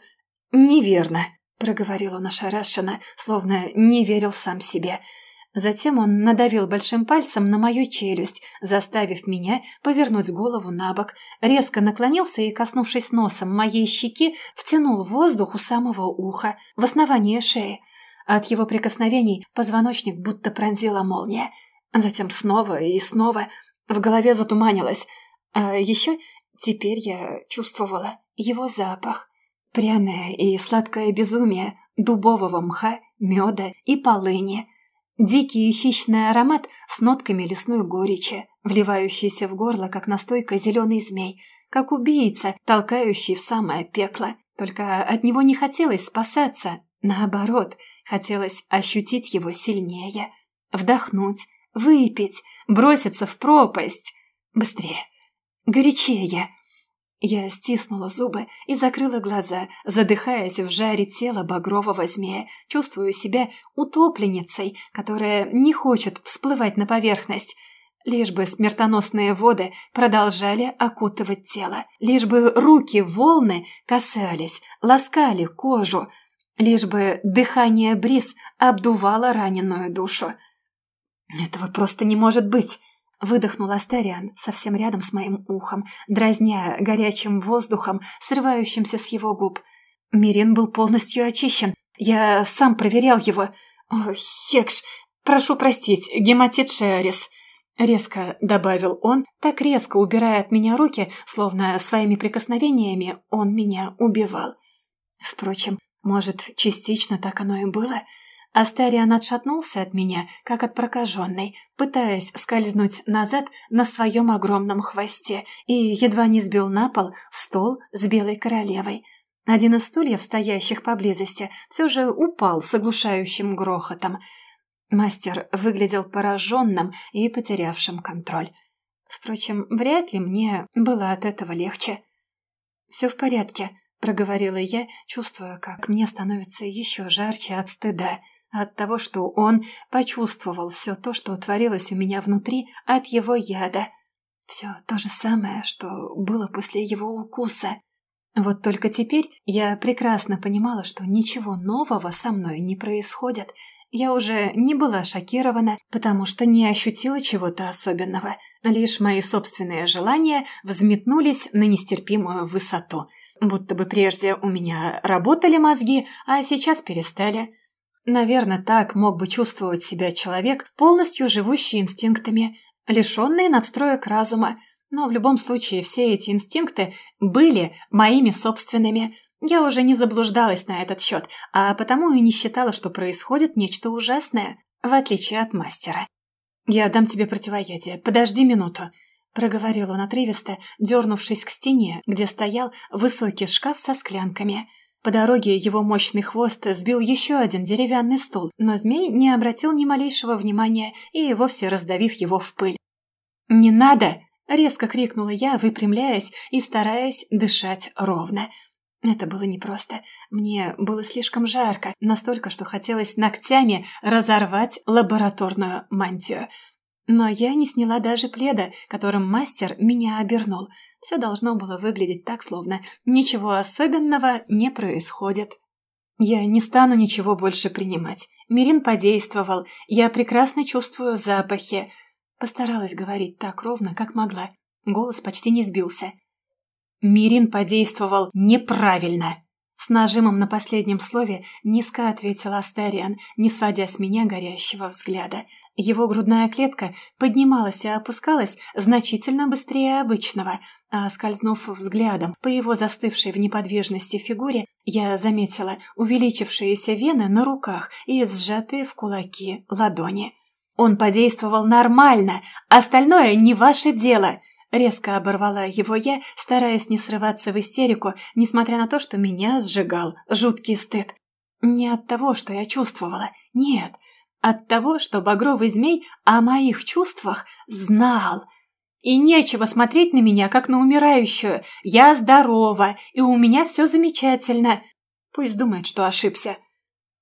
S1: «Неверно», — проговорил он ошарашенно, словно не верил сам себе — Затем он надавил большим пальцем на мою челюсть, заставив меня повернуть голову на бок, резко наклонился и, коснувшись носом моей щеки, втянул воздух у самого уха, в основание шеи. От его прикосновений позвоночник будто пронзила молния. Затем снова и снова в голове затуманилось. А еще теперь я чувствовала его запах. Пряное и сладкое безумие дубового мха, меда и полыни – Дикий и хищный аромат с нотками лесной горечи, вливающийся в горло, как настойка зеленый змей, как убийца, толкающий в самое пекло. Только от него не хотелось спасаться, наоборот, хотелось ощутить его сильнее, вдохнуть, выпить, броситься в пропасть. Быстрее, горячее. Я стиснула зубы и закрыла глаза, задыхаясь в жаре тела багрового змея, чувствую себя утопленницей, которая не хочет всплывать на поверхность. Лишь бы смертоносные воды продолжали окутывать тело, лишь бы руки волны касались, ласкали кожу, лишь бы дыхание бриз обдувало раненую душу. Этого просто не может быть. Выдохнул Астариан совсем рядом с моим ухом, дразня горячим воздухом, срывающимся с его губ. Мирин был полностью очищен. Я сам проверял его. О, Хекш, прошу простить, гематит Шеарис. Резко добавил он, так резко убирая от меня руки, словно своими прикосновениями он меня убивал. Впрочем, может, частично так оно и было – Астариан отшатнулся от меня, как от прокаженной, пытаясь скользнуть назад на своем огромном хвосте и едва не сбил на пол стол с белой королевой. Один из стульев, стоящих поблизости, все же упал с оглушающим грохотом. Мастер выглядел пораженным и потерявшим контроль. Впрочем, вряд ли мне было от этого легче. «Все в порядке», — проговорила я, чувствуя, как мне становится еще жарче от стыда от того, что он почувствовал все то, что творилось у меня внутри от его яда. Все то же самое, что было после его укуса. Вот только теперь я прекрасно понимала, что ничего нового со мной не происходит. Я уже не была шокирована, потому что не ощутила чего-то особенного. Лишь мои собственные желания взметнулись на нестерпимую высоту. Будто бы прежде у меня работали мозги, а сейчас перестали. Наверное, так мог бы чувствовать себя человек, полностью живущий инстинктами, лишенный надстроек разума. Но в любом случае все эти инстинкты были моими собственными. Я уже не заблуждалась на этот счет, а потому и не считала, что происходит нечто ужасное, в отличие от мастера. «Я дам тебе противоядие. Подожди минуту», — проговорил он отрывисто, дернувшись к стене, где стоял высокий шкаф со склянками — по дороге его мощный хвост сбил еще один деревянный стул, но змей не обратил ни малейшего внимания и вовсе раздавив его в пыль. «Не надо!» – резко крикнула я, выпрямляясь и стараясь дышать ровно. Это было непросто. Мне было слишком жарко, настолько, что хотелось ногтями разорвать лабораторную мантию. Но я не сняла даже пледа, которым мастер меня обернул. Все должно было выглядеть так, словно ничего особенного не происходит. Я не стану ничего больше принимать. Мирин подействовал, я прекрасно чувствую запахи. Постаралась говорить так ровно, как могла. Голос почти не сбился. Мирин подействовал неправильно. С нажимом на последнем слове низко ответил Астариан, не сводя с меня горящего взгляда. Его грудная клетка поднималась и опускалась значительно быстрее обычного, а скользнув взглядом по его застывшей в неподвижности фигуре, я заметила увеличившиеся вены на руках и сжатые в кулаки ладони. «Он подействовал нормально, остальное не ваше дело!» Резко оборвала его я, стараясь не срываться в истерику, несмотря на то, что меня сжигал жуткий стыд. Не от того, что я чувствовала, нет, от того, что багровый змей о моих чувствах знал. И нечего смотреть на меня, как на умирающую. Я здорова, и у меня все замечательно. Пусть думает, что ошибся.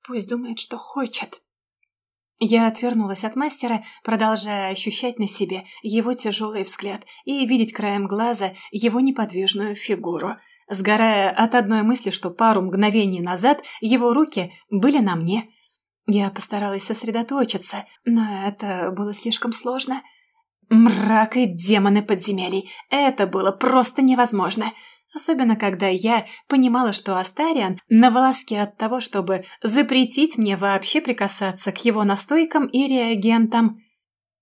S1: Пусть думает, что хочет. Я отвернулась от мастера, продолжая ощущать на себе его тяжелый взгляд и видеть краем глаза его неподвижную фигуру, сгорая от одной мысли, что пару мгновений назад его руки были на мне. Я постаралась сосредоточиться, но это было слишком сложно. Мрак и демоны подземелий — это было просто невозможно — Особенно, когда я понимала, что Астариан на волоске от того, чтобы запретить мне вообще прикасаться к его настойкам и реагентам.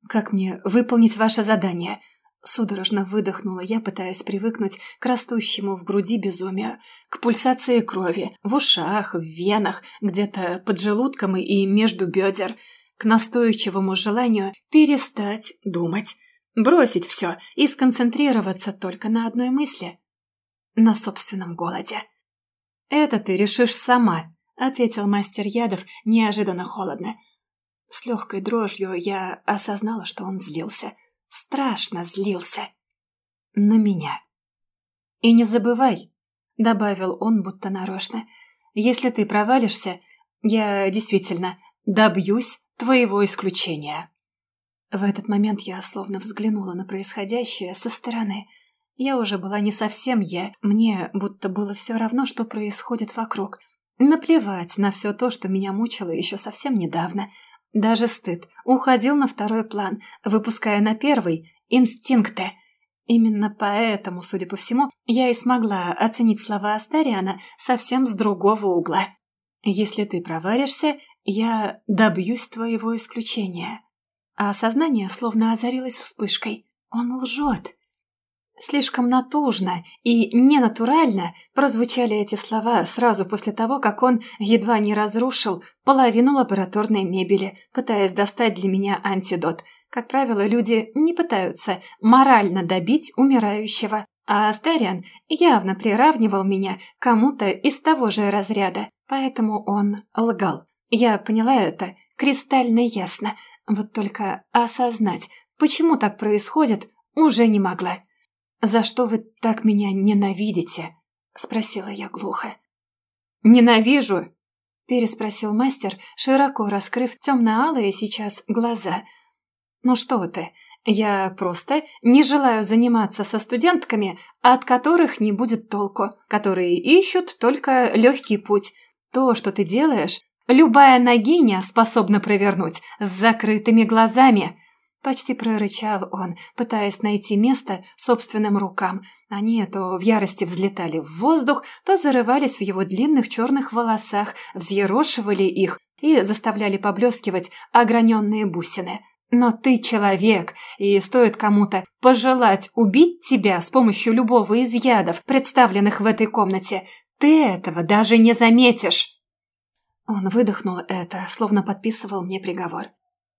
S1: «Как мне выполнить ваше задание?» Судорожно выдохнула я, пытаясь привыкнуть к растущему в груди безумию, к пульсации крови, в ушах, в венах, где-то под желудком и между бедер, к настойчивому желанию перестать думать, бросить все и сконцентрироваться только на одной мысли на собственном голоде. «Это ты решишь сама», — ответил мастер ядов неожиданно холодно. С легкой дрожью я осознала, что он злился. Страшно злился. На меня. «И не забывай», — добавил он будто нарочно, «если ты провалишься, я действительно добьюсь твоего исключения». В этот момент я словно взглянула на происходящее со стороны — я уже была не совсем я, мне будто было все равно, что происходит вокруг. Наплевать на все то, что меня мучило еще совсем недавно. Даже стыд уходил на второй план, выпуская на первый инстинкты. Именно поэтому, судя по всему, я и смогла оценить слова Астариана совсем с другого угла. «Если ты провалишься, я добьюсь твоего исключения». А сознание словно озарилось вспышкой. Он лжет. Слишком натужно и ненатурально прозвучали эти слова сразу после того, как он едва не разрушил половину лабораторной мебели, пытаясь достать для меня антидот. Как правило, люди не пытаются морально добить умирающего, а Астариан явно приравнивал меня к кому-то из того же разряда, поэтому он лгал. Я поняла это кристально ясно, вот только осознать, почему так происходит, уже не могла. «За что вы так меня ненавидите?» – спросила я глухо. «Ненавижу!» – переспросил мастер, широко раскрыв темно-алые сейчас глаза. «Ну что ты, я просто не желаю заниматься со студентками, от которых не будет толку, которые ищут только легкий путь. То, что ты делаешь, любая ногиня способна провернуть с закрытыми глазами». Почти прорычал он, пытаясь найти место собственным рукам. Они то в ярости взлетали в воздух, то зарывались в его длинных черных волосах, взъерошивали их и заставляли поблескивать ограненные бусины. Но ты человек, и стоит кому-то пожелать убить тебя с помощью любого из ядов, представленных в этой комнате, ты этого даже не заметишь. Он выдохнул это, словно подписывал мне приговор.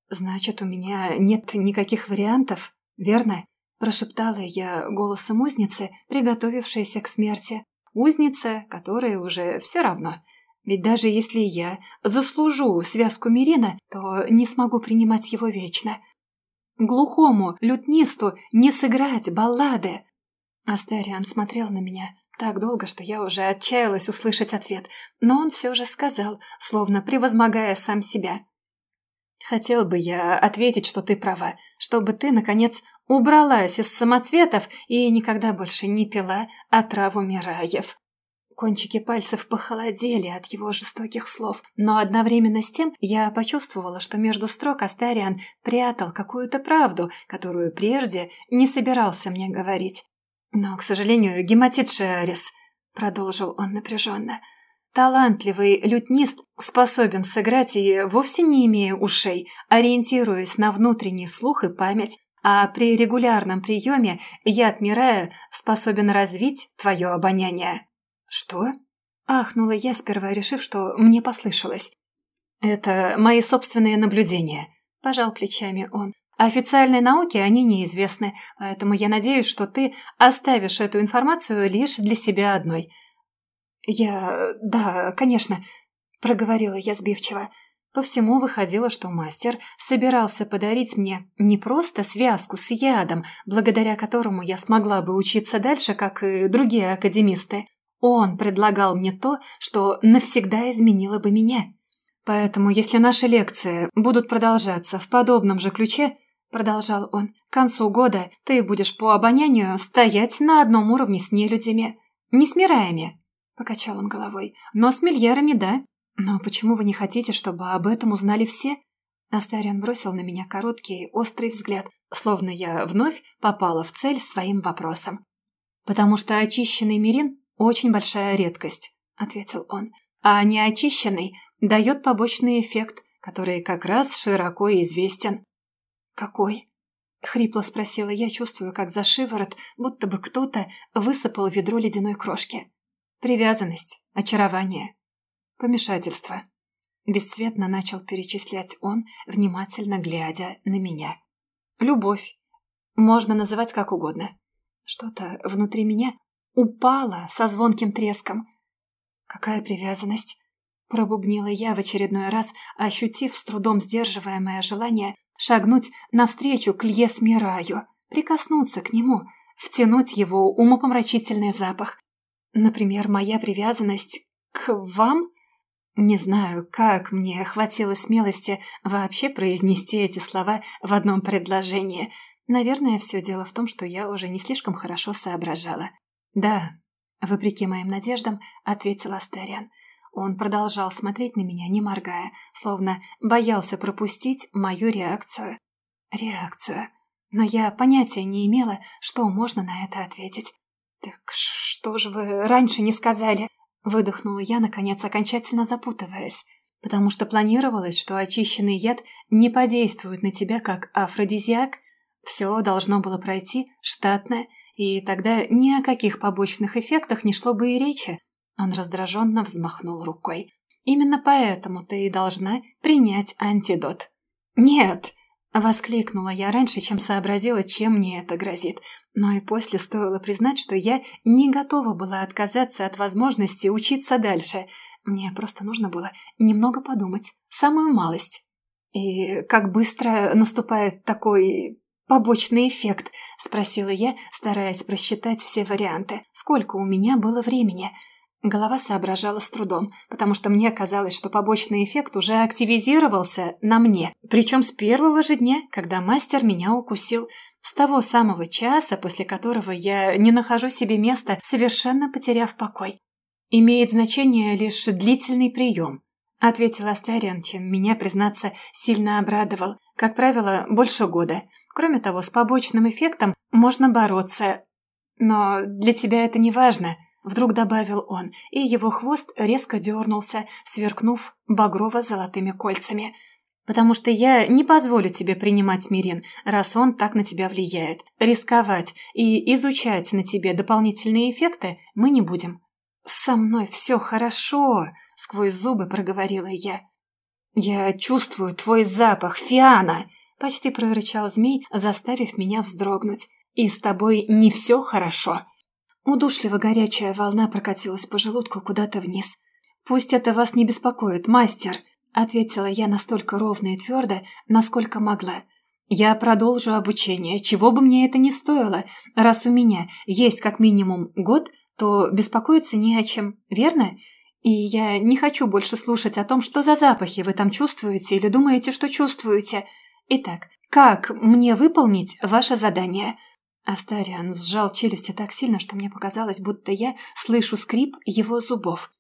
S1: «Значит, у меня нет никаких вариантов, верно?» Прошептала я голосом узницы, приготовившейся к смерти. Узница, которая уже все равно. Ведь даже если я заслужу связку Мирина, то не смогу принимать его вечно. Глухому, лютнисту не сыграть баллады. Астариан смотрел на меня Так долго, что я уже отчаялась услышать ответ, но он все же сказал, словно превозмогая сам себя. «Хотел бы я ответить, что ты права, чтобы ты, наконец, убралась из самоцветов и никогда больше не пила отраву Мираев». Кончики пальцев похолодели от его жестоких слов, но одновременно с тем я почувствовала, что между строк Астариан прятал какую-то правду, которую прежде не собирался мне говорить. «Но, к сожалению, гематит Шиарис», — продолжил он напряженно, — «талантливый лютнист способен сыграть и вовсе не имея ушей, ориентируясь на внутренний слух и память, а при регулярном приеме яд Мирая способен развить твое обоняние». «Что?» – ахнула я, сперва решив, что мне послышалось. «Это мои собственные наблюдения», – пожал плечами он. «Официальной науке они неизвестны, поэтому я надеюсь, что ты оставишь эту информацию лишь для себя одной». «Я... да, конечно», – проговорила я сбивчиво. По всему выходило, что мастер собирался подарить мне не просто связку с ядом, благодаря которому я смогла бы учиться дальше, как и другие академисты, он предлагал мне то, что навсегда изменило бы меня. Поэтому, если наши лекции будут продолжаться в подобном же ключе, продолжал он, к концу года ты будешь по обонянию стоять на одном уровне с нелюдями. Не покачал он головой, но с мильярами, да. Но почему вы не хотите, чтобы об этом узнали все? Астариан бросил на меня короткий, острый взгляд, словно я вновь попала в цель своим вопросом. Потому что очищенный мирин «Очень большая редкость», — ответил он. «А неочищенный дает побочный эффект, который как раз широко известен». «Какой?» — хрипло спросила я, чувствую, как за шиворот, будто бы кто-то высыпал ведро ледяной крошки. «Привязанность, очарование, помешательство». Бесцветно начал перечислять он, внимательно глядя на меня. «Любовь. Можно называть как угодно. Что-то внутри меня упала со звонким треском. «Какая привязанность?» – пробубнила я в очередной раз, ощутив с трудом сдерживаемое желание шагнуть навстречу к Льесмираю, прикоснуться к нему, втянуть его умопомрачительный запах. Например, моя привязанность к вам? Не знаю, как мне хватило смелости вообще произнести эти слова в одном предложении. Наверное, все дело в том, что я уже не слишком хорошо соображала. «Да», — вопреки моим надеждам, ответил Астериан. Он продолжал смотреть на меня, не моргая, словно боялся пропустить мою реакцию. Реакцию. Но я понятия не имела, что можно на это ответить. «Так что же вы раньше не сказали?» Выдохнула я, наконец, окончательно запутываясь. Потому что планировалось, что очищенный яд не подействует на тебя как афродизиак. Все должно было пройти штатно и тогда ни о каких побочных эффектах не шло бы и речи. Он раздраженно взмахнул рукой. «Именно поэтому ты и должна принять антидот». «Нет!» – воскликнула я раньше, чем сообразила, чем мне это грозит. Но и после стоило признать, что я не готова была отказаться от возможности учиться дальше. Мне просто нужно было немного подумать, самую малость. И как быстро наступает такой побочный эффект?» – спросила я, стараясь просчитать все варианты. «Сколько у меня было времени?» Голова соображала с трудом, потому что мне казалось, что побочный эффект уже активизировался на мне. Причем с первого же дня, когда мастер меня укусил. С того самого часа, после которого я не нахожу себе места, совершенно потеряв покой. Имеет значение лишь длительный прием. Ответил Астариан, чем меня, признаться, сильно обрадовал. Как правило, больше года. Кроме того, с побочным эффектом можно бороться. Но для тебя это не важно, вдруг добавил он, и его хвост резко дернулся, сверкнув багрово-золотыми кольцами. «Потому что я не позволю тебе принимать Мирин, раз он так на тебя влияет. Рисковать и изучать на тебе дополнительные эффекты мы не будем». «Со мной все хорошо», — сквозь зубы проговорила я. «Я чувствую твой запах, Фиана!» Почти прорычал змей, заставив меня вздрогнуть. «И с тобой не все хорошо?» Удушливо горячая волна прокатилась по желудку куда-то вниз. «Пусть это вас не беспокоит, мастер», — ответила я настолько ровно и твердо, насколько могла. «Я продолжу обучение, чего бы мне это ни стоило, раз у меня есть как минимум год то беспокоиться не о чем, верно? И я не хочу больше слушать о том, что за запахи вы там чувствуете или думаете, что чувствуете. Итак, как мне выполнить ваше задание?» Астариан сжал челюсти так сильно, что мне показалось, будто я слышу скрип его зубов.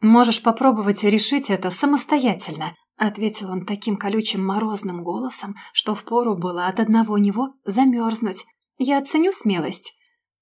S1: «Можешь попробовать решить это самостоятельно», — ответил он таким колючим морозным голосом, что впору было от одного него замерзнуть. «Я оценю смелость».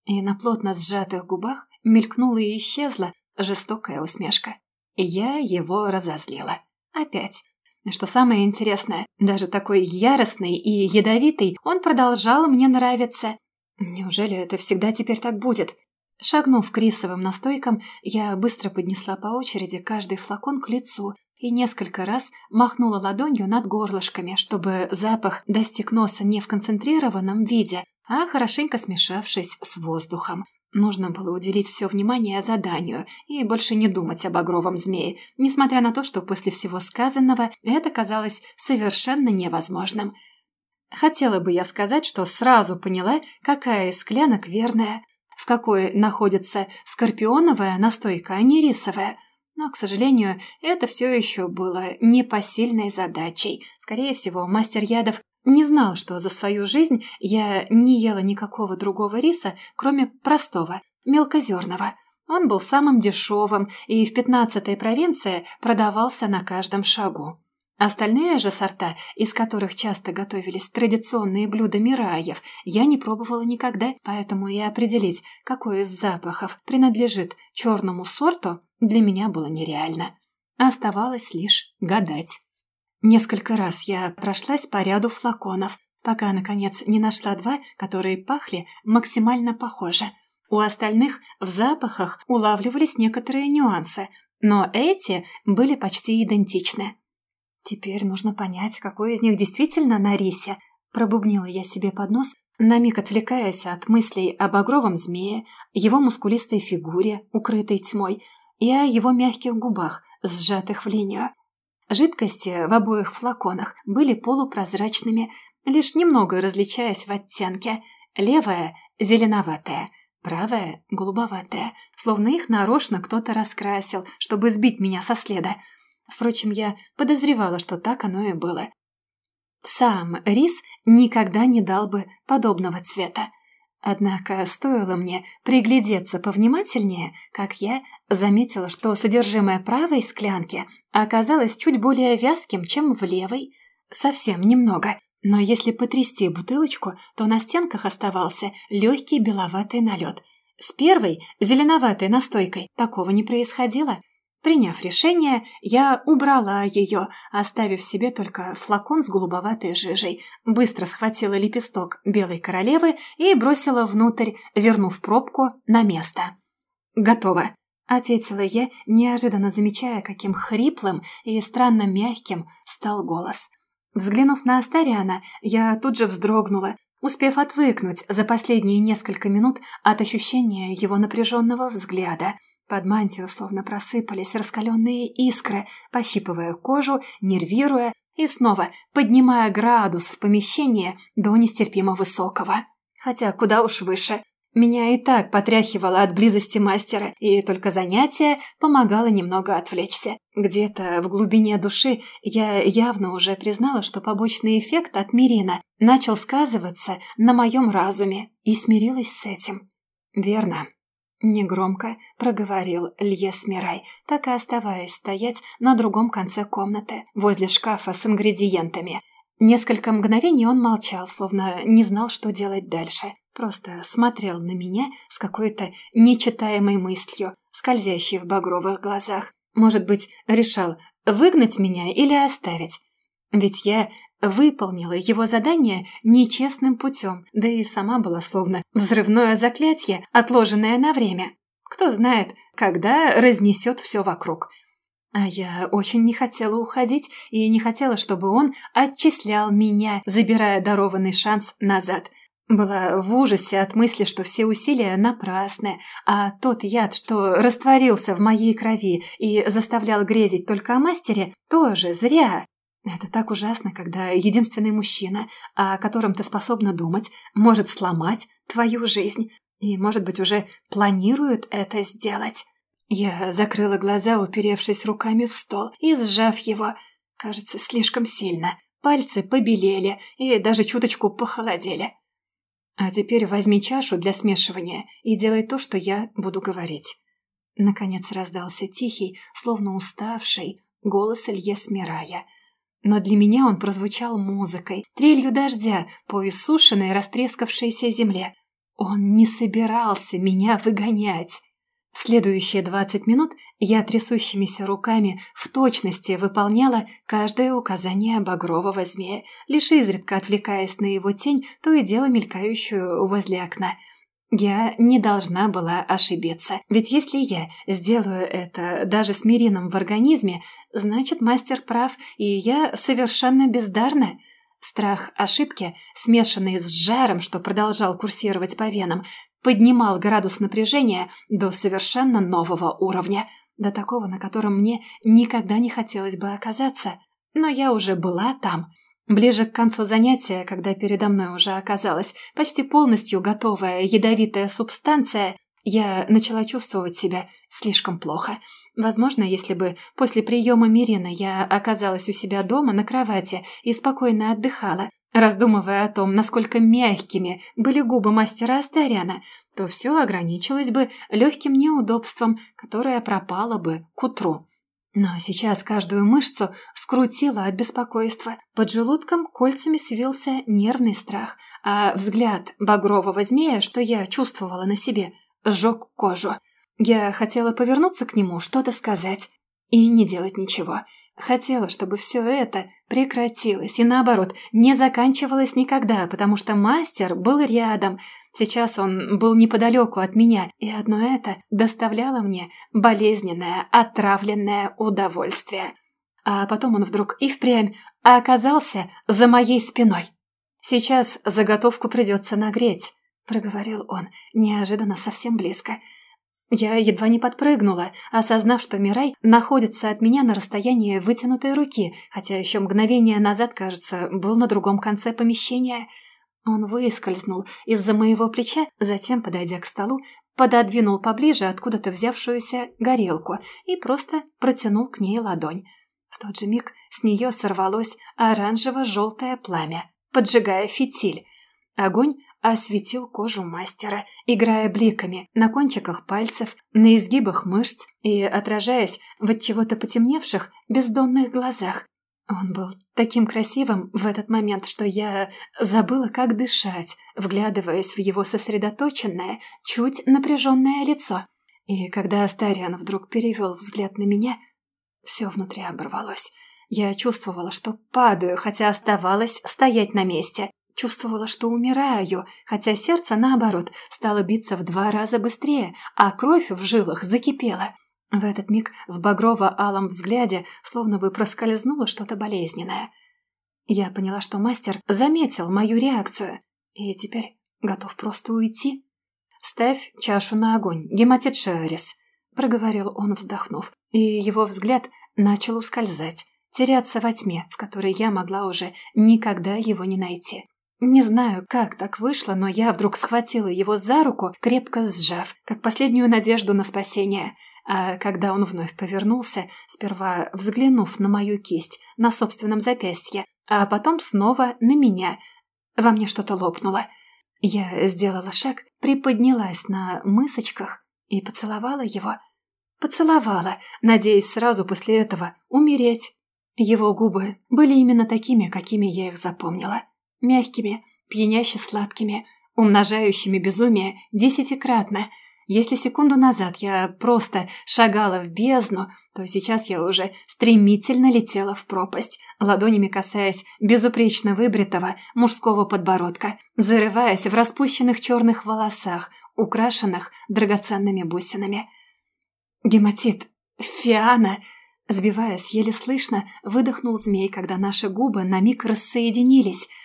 S1: И на плотно сжатых губах мелькнула и исчезла жестокая усмешка. Я его разозлила. Опять. Что самое интересное, даже такой яростный и ядовитый, он продолжал мне нравиться. Неужели это всегда теперь так будет? Шагнув к рисовым настойкам, я быстро поднесла по очереди каждый флакон к лицу и несколько раз махнула ладонью над горлышками, чтобы запах достиг носа не в концентрированном виде, а хорошенько смешавшись с воздухом. Нужно было уделить все внимание заданию и больше не думать об багровом змее, несмотря на то, что после всего сказанного это казалось совершенно невозможным. Хотела бы я сказать, что сразу поняла, какая из склянок верная, в какой находится скорпионовая настойка, а не рисовая. Но, к сожалению, это все еще было непосильной задачей. Скорее всего, мастер ядов не знал, что за свою жизнь я не ела никакого другого риса, кроме простого, мелкозерного. Он был самым дешевым и в пятнадцатой провинции продавался на каждом шагу. Остальные же сорта, из которых часто готовились традиционные блюда мираев, я не пробовала никогда, поэтому и определить, какой из запахов принадлежит черному сорту, для меня было нереально. Оставалось лишь гадать. Несколько раз я прошлась по ряду флаконов, пока, наконец, не нашла два, которые пахли максимально похоже. У остальных в запахах улавливались некоторые нюансы, но эти были почти идентичны. «Теперь нужно понять, какой из них действительно на рисе», – пробубнила я себе под нос, на миг отвлекаясь от мыслей об огровом змее, его мускулистой фигуре, укрытой тьмой, и о его мягких губах, сжатых в линию. Жидкости в обоих флаконах были полупрозрачными, лишь немного различаясь в оттенке. Левая – зеленоватая, правая – голубоватая, словно их нарочно кто-то раскрасил, чтобы сбить меня со следа – Впрочем, я подозревала, что так оно и было. Сам рис никогда не дал бы подобного цвета. Однако стоило мне приглядеться повнимательнее, как я заметила, что содержимое правой склянки оказалось чуть более вязким, чем в левой. Совсем немного. Но если потрясти бутылочку, то на стенках оставался легкий беловатый налет. С первой, зеленоватой настойкой, такого не происходило. Приняв решение, я убрала ее, оставив себе только флакон с голубоватой жижей, быстро схватила лепесток белой королевы и бросила внутрь, вернув пробку на место. «Готово», — ответила я, неожиданно замечая, каким хриплым и странно мягким стал голос. Взглянув на Астариана, я тут же вздрогнула, успев отвыкнуть за последние несколько минут от ощущения его напряженного взгляда — под мантию словно просыпались раскаленные искры, пощипывая кожу, нервируя и снова поднимая градус в помещении до нестерпимо высокого. Хотя куда уж выше. Меня и так потряхивало от близости мастера, и только занятие помогало немного отвлечься. Где-то в глубине души я явно уже признала, что побочный эффект от Мирина начал сказываться на моем разуме, и смирилась с этим. Верно, Негромко проговорил Льес Мирай, так и оставаясь стоять на другом конце комнаты, возле шкафа с ингредиентами. Несколько мгновений он молчал, словно не знал, что делать дальше. Просто смотрел на меня с какой-то нечитаемой мыслью, скользящей в багровых глазах. Может быть, решал, выгнать меня или оставить. Ведь я выполнила его задание нечестным путем, да и сама была словно взрывное заклятие, отложенное на время. Кто знает, когда разнесет все вокруг. А я очень не хотела уходить и не хотела, чтобы он отчислял меня, забирая дарованный шанс назад. Была в ужасе от мысли, что все усилия напрасны, а тот яд, что растворился в моей крови и заставлял грезить только о мастере, тоже зря. Это так ужасно, когда единственный мужчина, о котором ты способна думать, может сломать твою жизнь. И, может быть, уже планируют это сделать. Я закрыла глаза, уперевшись руками в стол и сжав его, кажется, слишком сильно. Пальцы побелели и даже чуточку похолодели. А теперь возьми чашу для смешивания и делай то, что я буду говорить. Наконец раздался тихий, словно уставший, голос Илье Смирая. Но для меня он прозвучал музыкой, трелью дождя по иссушенной растрескавшейся земле. Он не собирался меня выгонять. В следующие двадцать минут я трясущимися руками в точности выполняла каждое указание багрового змея, лишь изредка отвлекаясь на его тень, то и дело мелькающую возле окна. Я не должна была ошибиться, ведь если я сделаю это даже с мирином в организме, значит мастер прав, и я совершенно бездарна. Страх ошибки, смешанный с жаром, что продолжал курсировать по венам, поднимал градус напряжения до совершенно нового уровня, до такого, на котором мне никогда не хотелось бы оказаться. Но я уже была там. Ближе к концу занятия, когда передо мной уже оказалась почти полностью готовая ядовитая субстанция, я начала чувствовать себя слишком плохо. Возможно, если бы после приема Мирина я оказалась у себя дома на кровати и спокойно отдыхала, раздумывая о том, насколько мягкими были губы мастера Астаряна, то все ограничилось бы легким неудобством, которое пропало бы к утру. Но сейчас каждую мышцу скрутило от беспокойства. Под желудком кольцами свился нервный страх, а взгляд багрового змея, что я чувствовала на себе, сжег кожу. Я хотела повернуться к нему, что-то сказать и не делать ничего – Хотела, чтобы все это прекратилось и, наоборот, не заканчивалось никогда, потому что мастер был рядом. Сейчас он был неподалеку от меня, и одно это доставляло мне болезненное, отравленное удовольствие. А потом он вдруг и впрямь оказался за моей спиной. «Сейчас заготовку придется нагреть», — проговорил он, неожиданно совсем близко. Я едва не подпрыгнула, осознав, что Мирай находится от меня на расстоянии вытянутой руки, хотя еще мгновение назад, кажется, был на другом конце помещения. Он выскользнул из-за моего плеча, затем, подойдя к столу, пододвинул поближе откуда-то взявшуюся горелку и просто протянул к ней ладонь. В тот же миг с нее сорвалось оранжево-желтое пламя, поджигая фитиль. Огонь осветил кожу мастера, играя бликами на кончиках пальцев, на изгибах мышц и отражаясь в от чего-то потемневших бездонных глазах. Он был таким красивым в этот момент, что я забыла, как дышать, вглядываясь в его сосредоточенное, чуть напряженное лицо. И когда Астариан вдруг перевел взгляд на меня, все внутри оборвалось. Я чувствовала, что падаю, хотя оставалась стоять на месте. Чувствовала, что умираю, хотя сердце, наоборот, стало биться в два раза быстрее, а кровь в жилах закипела. В этот миг в багрово-алом взгляде словно бы проскользнуло что-то болезненное. Я поняла, что мастер заметил мою реакцию и теперь готов просто уйти. «Ставь чашу на огонь, гематит Шиарис», — проговорил он, вздохнув, и его взгляд начал ускользать, теряться во тьме, в которой я могла уже никогда его не найти. Не знаю, как так вышло, но я вдруг схватила его за руку, крепко сжав, как последнюю надежду на спасение. А когда он вновь повернулся, сперва взглянув на мою кисть, на собственном запястье, а потом снова на меня, во мне что-то лопнуло. Я сделала шаг, приподнялась на мысочках и поцеловала его. Поцеловала, надеясь сразу после этого умереть. Его губы были именно такими, какими я их запомнила мягкими, пьяняще сладкими, умножающими безумие десятикратно. Если секунду назад я просто шагала в бездну, то сейчас я уже стремительно летела в пропасть, ладонями касаясь безупречно выбритого мужского подбородка, зарываясь в распущенных черных волосах, украшенных драгоценными бусинами. Гематит, Фиана, сбиваясь еле слышно, выдохнул змей, когда наши губы на миг рассоединились –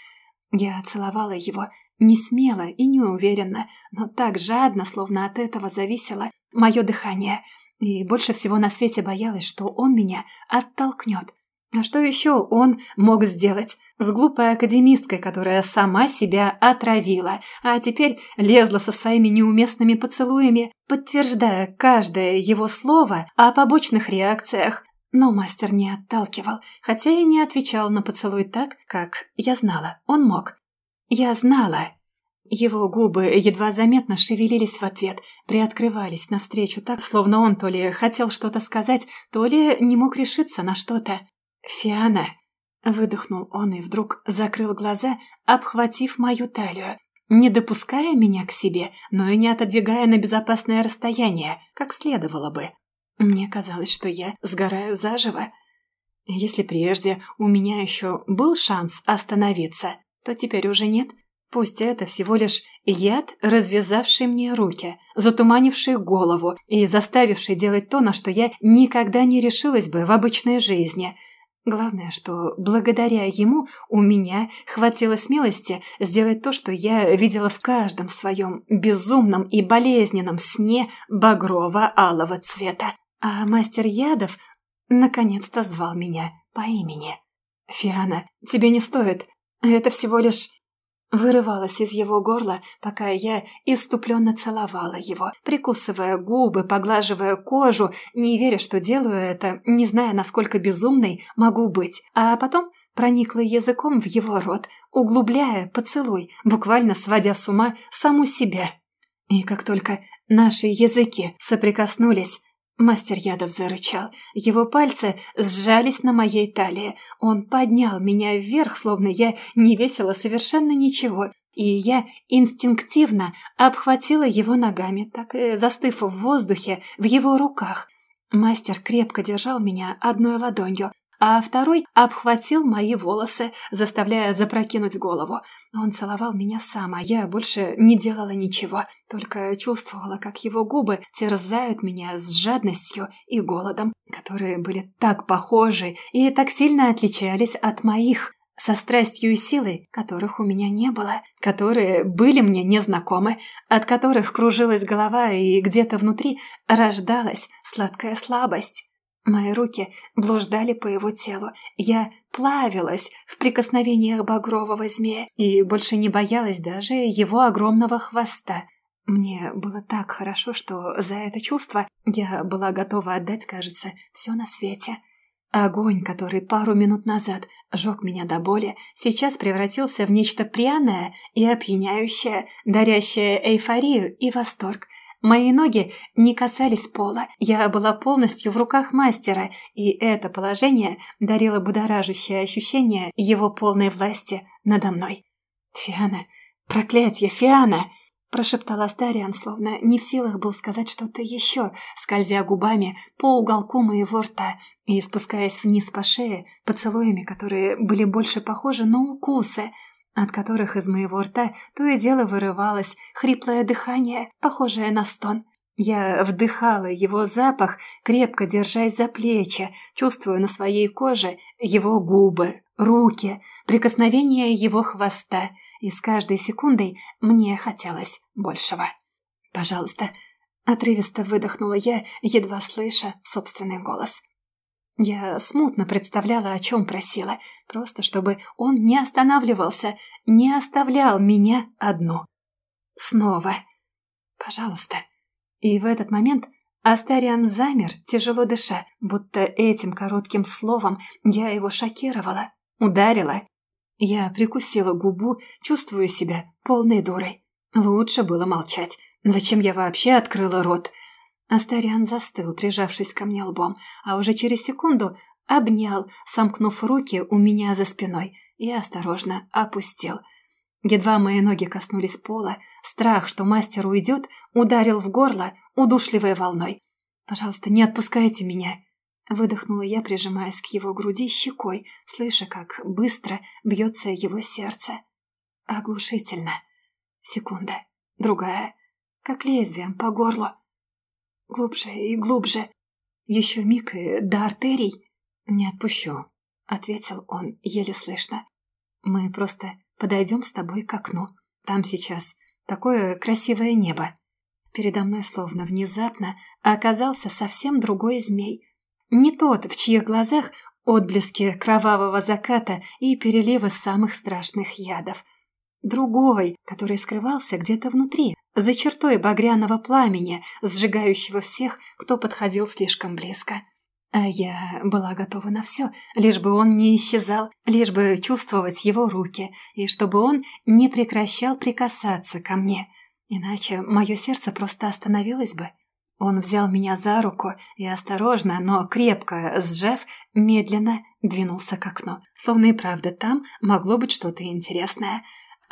S1: я целовала его не смело и неуверенно, но так жадно, словно от этого зависело мое дыхание, и больше всего на свете боялась, что он меня оттолкнет. А что еще он мог сделать? С глупой академисткой, которая сама себя отравила, а теперь лезла со своими неуместными поцелуями, подтверждая каждое его слово о побочных реакциях, но мастер не отталкивал, хотя и не отвечал на поцелуй так, как я знала, он мог. Я знала. Его губы едва заметно шевелились в ответ, приоткрывались навстречу так, словно он то ли хотел что-то сказать, то ли не мог решиться на что-то. «Фиана!» – выдохнул он и вдруг закрыл глаза, обхватив мою талию, не допуская меня к себе, но и не отодвигая на безопасное расстояние, как следовало бы. Мне казалось, что я сгораю заживо. Если прежде у меня еще был шанс остановиться, то теперь уже нет. Пусть это всего лишь яд, развязавший мне руки, затуманивший голову и заставивший делать то, на что я никогда не решилась бы в обычной жизни. Главное, что благодаря ему у меня хватило смелости сделать то, что я видела в каждом своем безумном и болезненном сне багрово-алого цвета. А мастер ядов наконец-то звал меня по имени. «Фиана, тебе не стоит. Это всего лишь...» Вырывалась из его горла, пока я иступленно целовала его, прикусывая губы, поглаживая кожу, не веря, что делаю это, не зная, насколько безумной могу быть. А потом проникла языком в его рот, углубляя поцелуй, буквально сводя с ума саму себя. И как только наши языки соприкоснулись, Мастер ядов зарычал. Его пальцы сжались на моей талии. Он поднял меня вверх, словно я не весила совершенно ничего. И я инстинктивно обхватила его ногами, так и застыв в воздухе в его руках. Мастер крепко держал меня одной ладонью, а второй обхватил мои волосы, заставляя запрокинуть голову. Он целовал меня сам, а я больше не делала ничего, только чувствовала, как его губы терзают меня с жадностью и голодом, которые были так похожи и так сильно отличались от моих со страстью и силой, которых у меня не было, которые были мне незнакомы, от которых кружилась голова и где-то внутри рождалась сладкая слабость. Мои руки блуждали по его телу. Я плавилась в прикосновениях багрового змея и больше не боялась даже его огромного хвоста. Мне было так хорошо, что за это чувство я была готова отдать, кажется, все на свете. Огонь, который пару минут назад жег меня до боли, сейчас превратился в нечто пряное и опьяняющее, дарящее эйфорию и восторг – Мои ноги не касались пола, я была полностью в руках мастера, и это положение дарило будоражащее ощущение его полной власти надо мной. «Фиана! Проклятье, Фиана!» прошептал Астариан, словно не в силах был сказать что-то еще, скользя губами по уголку моего рта и спускаясь вниз по шее поцелуями, которые были больше похожи на укусы – от которых из моего рта то и дело вырывалось хриплое дыхание, похожее на стон. Я вдыхала его запах, крепко держась за плечи, чувствуя на своей коже его губы, руки, прикосновение его хвоста, и с каждой секундой мне хотелось большего. «Пожалуйста», — отрывисто выдохнула я, едва слыша собственный голос. Я смутно представляла, о чем просила, просто чтобы он не останавливался, не оставлял меня одну. Снова. Пожалуйста. И в этот момент Астариан замер, тяжело дыша, будто этим коротким словом я его шокировала, ударила. Я прикусила губу, чувствуя себя полной дурой. Лучше было молчать. Зачем я вообще открыла рот? Астариан застыл, прижавшись ко мне лбом, а уже через секунду обнял, сомкнув руки у меня за спиной и осторожно опустил. Едва мои ноги коснулись пола, страх, что мастер уйдет, ударил в горло удушливой волной. «Пожалуйста, не отпускайте меня!» Выдохнула я, прижимаясь к его груди щекой, слыша, как быстро бьется его сердце. Оглушительно. Секунда. Другая. Как лезвием по горлу. Глубже и глубже. Еще миг и до артерий. Не отпущу, ответил он еле слышно. Мы просто подойдем с тобой к окну. Там сейчас такое красивое небо. Передо мной словно внезапно оказался совсем другой змей. Не тот, в чьих глазах отблески кровавого заката и переливы самых страшных ядов. Другой, который скрывался где-то внутри, за чертой багряного пламени, сжигающего всех, кто подходил слишком близко. А я была готова на все, лишь бы он не исчезал, лишь бы чувствовать его руки, и чтобы он не прекращал прикасаться ко мне. Иначе мое сердце просто остановилось бы. Он взял меня за руку и осторожно, но крепко сжав, медленно двинулся к окну. Словно и правда там могло быть что-то интересное.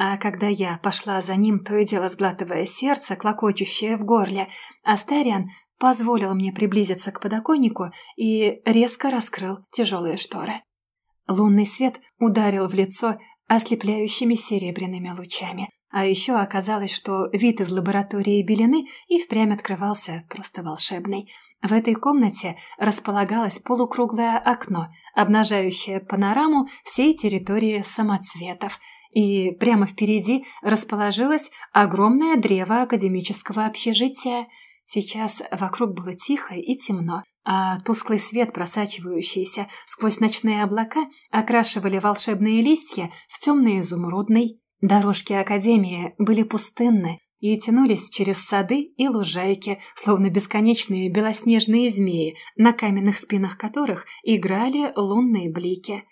S1: А когда я пошла за ним, то и дело сглатывая сердце, клокочущее в горле, Астариан позволил мне приблизиться к подоконнику и резко раскрыл тяжелые шторы. Лунный свет ударил в лицо ослепляющими серебряными лучами. А еще оказалось, что вид из лаборатории Белины и впрямь открывался просто волшебный. В этой комнате располагалось полукруглое окно, обнажающее панораму всей территории самоцветов, и прямо впереди расположилось огромное древо академического общежития – Сейчас вокруг было тихо и темно, а тусклый свет, просачивающийся сквозь ночные облака, окрашивали волшебные листья в темный изумрудный. Дорожки Академии были пустынны и тянулись через сады и лужайки, словно бесконечные белоснежные змеи, на каменных спинах которых играли лунные блики.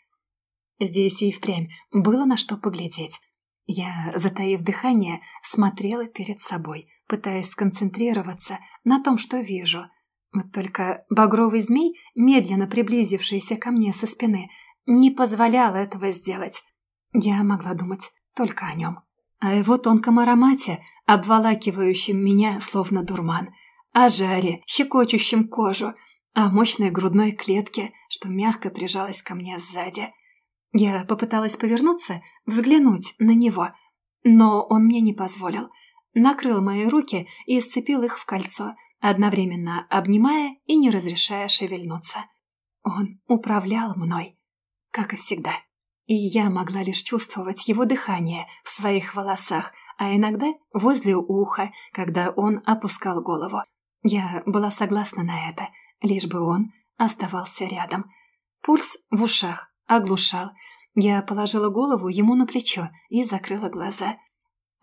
S1: Здесь и впрямь было на что поглядеть. Я, затаив дыхание, смотрела перед собой, пытаясь сконцентрироваться на том, что вижу. Вот только багровый змей, медленно приблизившийся ко мне со спины, не позволял этого сделать. Я могла думать только о нем. О его тонком аромате, обволакивающем меня словно дурман, о жаре, щекочущем кожу, о мощной грудной клетке, что мягко прижалась ко мне сзади – я попыталась повернуться, взглянуть на него, но он мне не позволил. Накрыл мои руки и сцепил их в кольцо, одновременно обнимая и не разрешая шевельнуться. Он управлял мной, как и всегда. И я могла лишь чувствовать его дыхание в своих волосах, а иногда возле уха, когда он опускал голову. Я была согласна на это, лишь бы он оставался рядом. Пульс в ушах, оглушал. Я положила голову ему на плечо и закрыла глаза.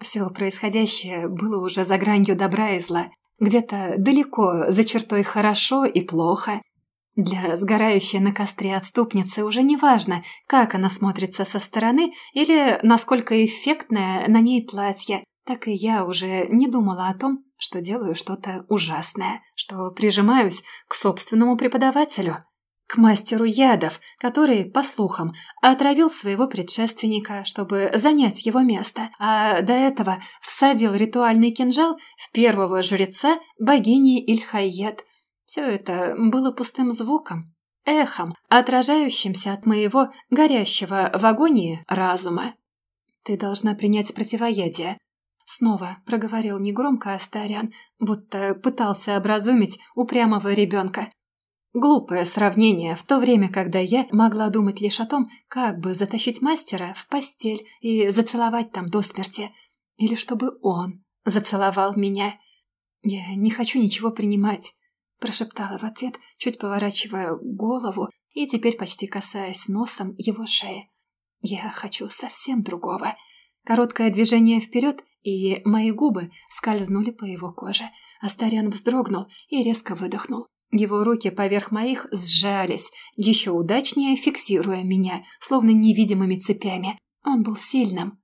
S1: Все происходящее было уже за гранью добра и зла, где-то далеко, за чертой хорошо и плохо. Для сгорающей на костре отступницы уже не важно, как она смотрится со стороны или насколько эффектное на ней платье, так и я уже не думала о том, что делаю что-то ужасное, что прижимаюсь к собственному преподавателю к мастеру ядов, который, по слухам, отравил своего предшественника, чтобы занять его место, а до этого всадил ритуальный кинжал в первого жреца богини Ильхайет. Все это было пустым звуком, эхом, отражающимся от моего горящего в агонии разума. «Ты должна принять противоядие», — снова проговорил негромко Астариан, будто пытался образумить упрямого ребенка. Глупое сравнение, в то время, когда я могла думать лишь о том, как бы затащить мастера в постель и зацеловать там до смерти. Или чтобы он зацеловал меня. «Я не хочу ничего принимать», – прошептала в ответ, чуть поворачивая голову и теперь почти касаясь носом его шеи. «Я хочу совсем другого». Короткое движение вперед, и мои губы скользнули по его коже. Астариан вздрогнул и резко выдохнул. Его руки поверх моих сжались, еще удачнее фиксируя меня, словно невидимыми цепями. Он был сильным.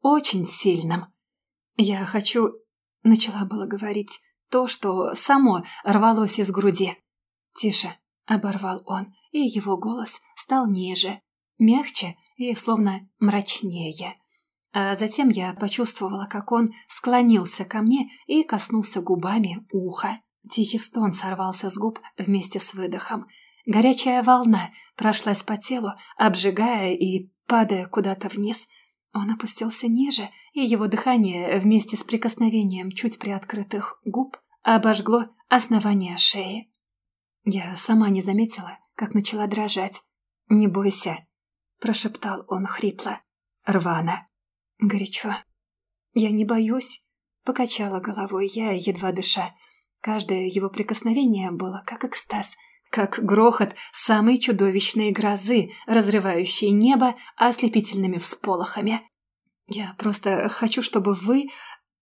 S1: Очень сильным. «Я хочу...» — начала было говорить то, что само рвалось из груди. «Тише», — оборвал он, и его голос стал ниже, мягче и словно мрачнее. А затем я почувствовала, как он склонился ко мне и коснулся губами уха. Тихий стон сорвался с губ вместе с выдохом. Горячая волна прошлась по телу, обжигая и падая куда-то вниз. Он опустился ниже, и его дыхание вместе с прикосновением чуть приоткрытых губ обожгло основание шеи. Я сама не заметила, как начала дрожать. «Не бойся», — прошептал он хрипло. «Рвано. Горячо». «Я не боюсь», — покачала головой я, едва дыша. Каждое его прикосновение было как экстаз, как грохот самой чудовищной грозы, разрывающей небо ослепительными всполохами. «Я просто хочу, чтобы вы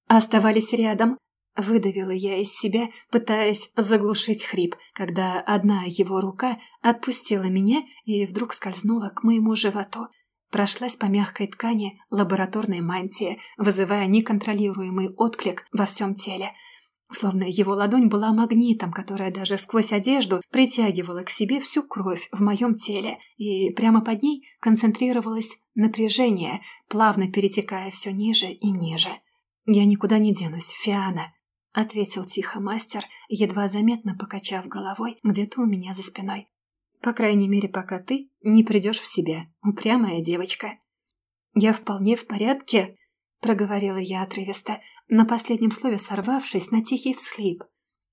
S1: оставались рядом», — выдавила я из себя, пытаясь заглушить хрип, когда одна его рука отпустила меня и вдруг скользнула к моему животу. Прошлась по мягкой ткани лабораторной мантии, вызывая неконтролируемый отклик во всем теле — Словно его ладонь была магнитом, которая даже сквозь одежду притягивала к себе всю кровь в моем теле, и прямо под ней концентрировалось напряжение, плавно перетекая все ниже и ниже. «Я никуда не денусь, Фиана», — ответил тихо мастер, едва заметно покачав головой где-то у меня за спиной. «По крайней мере, пока ты не придешь в себя, упрямая девочка». «Я вполне в порядке», — проговорила я отрывисто, на последнем слове сорвавшись на тихий всхлип.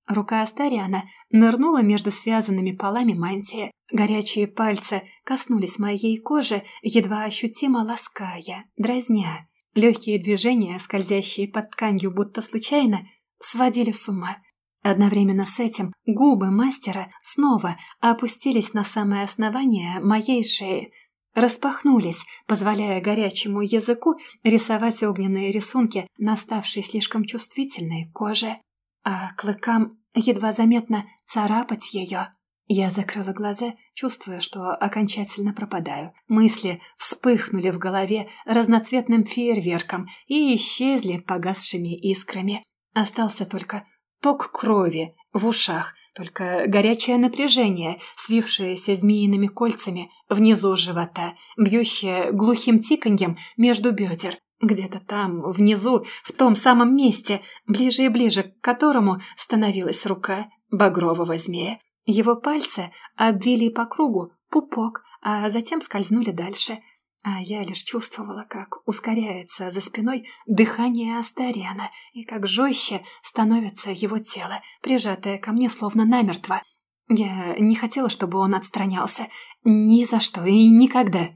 S1: Рука Астариана нырнула между связанными полами мантии. Горячие пальцы коснулись моей кожи, едва ощутимо лаская, дразня. Легкие движения, скользящие под тканью будто случайно, сводили с ума. Одновременно с этим губы мастера снова опустились на самое основание моей шеи, распахнулись, позволяя горячему языку рисовать огненные рисунки на слишком чувствительной коже, а клыкам едва заметно царапать ее. Я закрыла глаза, чувствуя, что окончательно пропадаю. Мысли вспыхнули в голове разноцветным фейерверком и исчезли погасшими искрами. Остался только ток крови в ушах – только горячее напряжение, свившееся змеиными кольцами внизу живота, бьющее глухим тиканьем между бедер. Где-то там, внизу, в том самом месте, ближе и ближе к которому становилась рука багрового змея. Его пальцы обвили по кругу пупок, а затем скользнули дальше – а я лишь чувствовала, как ускоряется за спиной дыхание Астариана и как жестче становится его тело, прижатое ко мне словно намертво. Я не хотела, чтобы он отстранялся. Ни за что и никогда.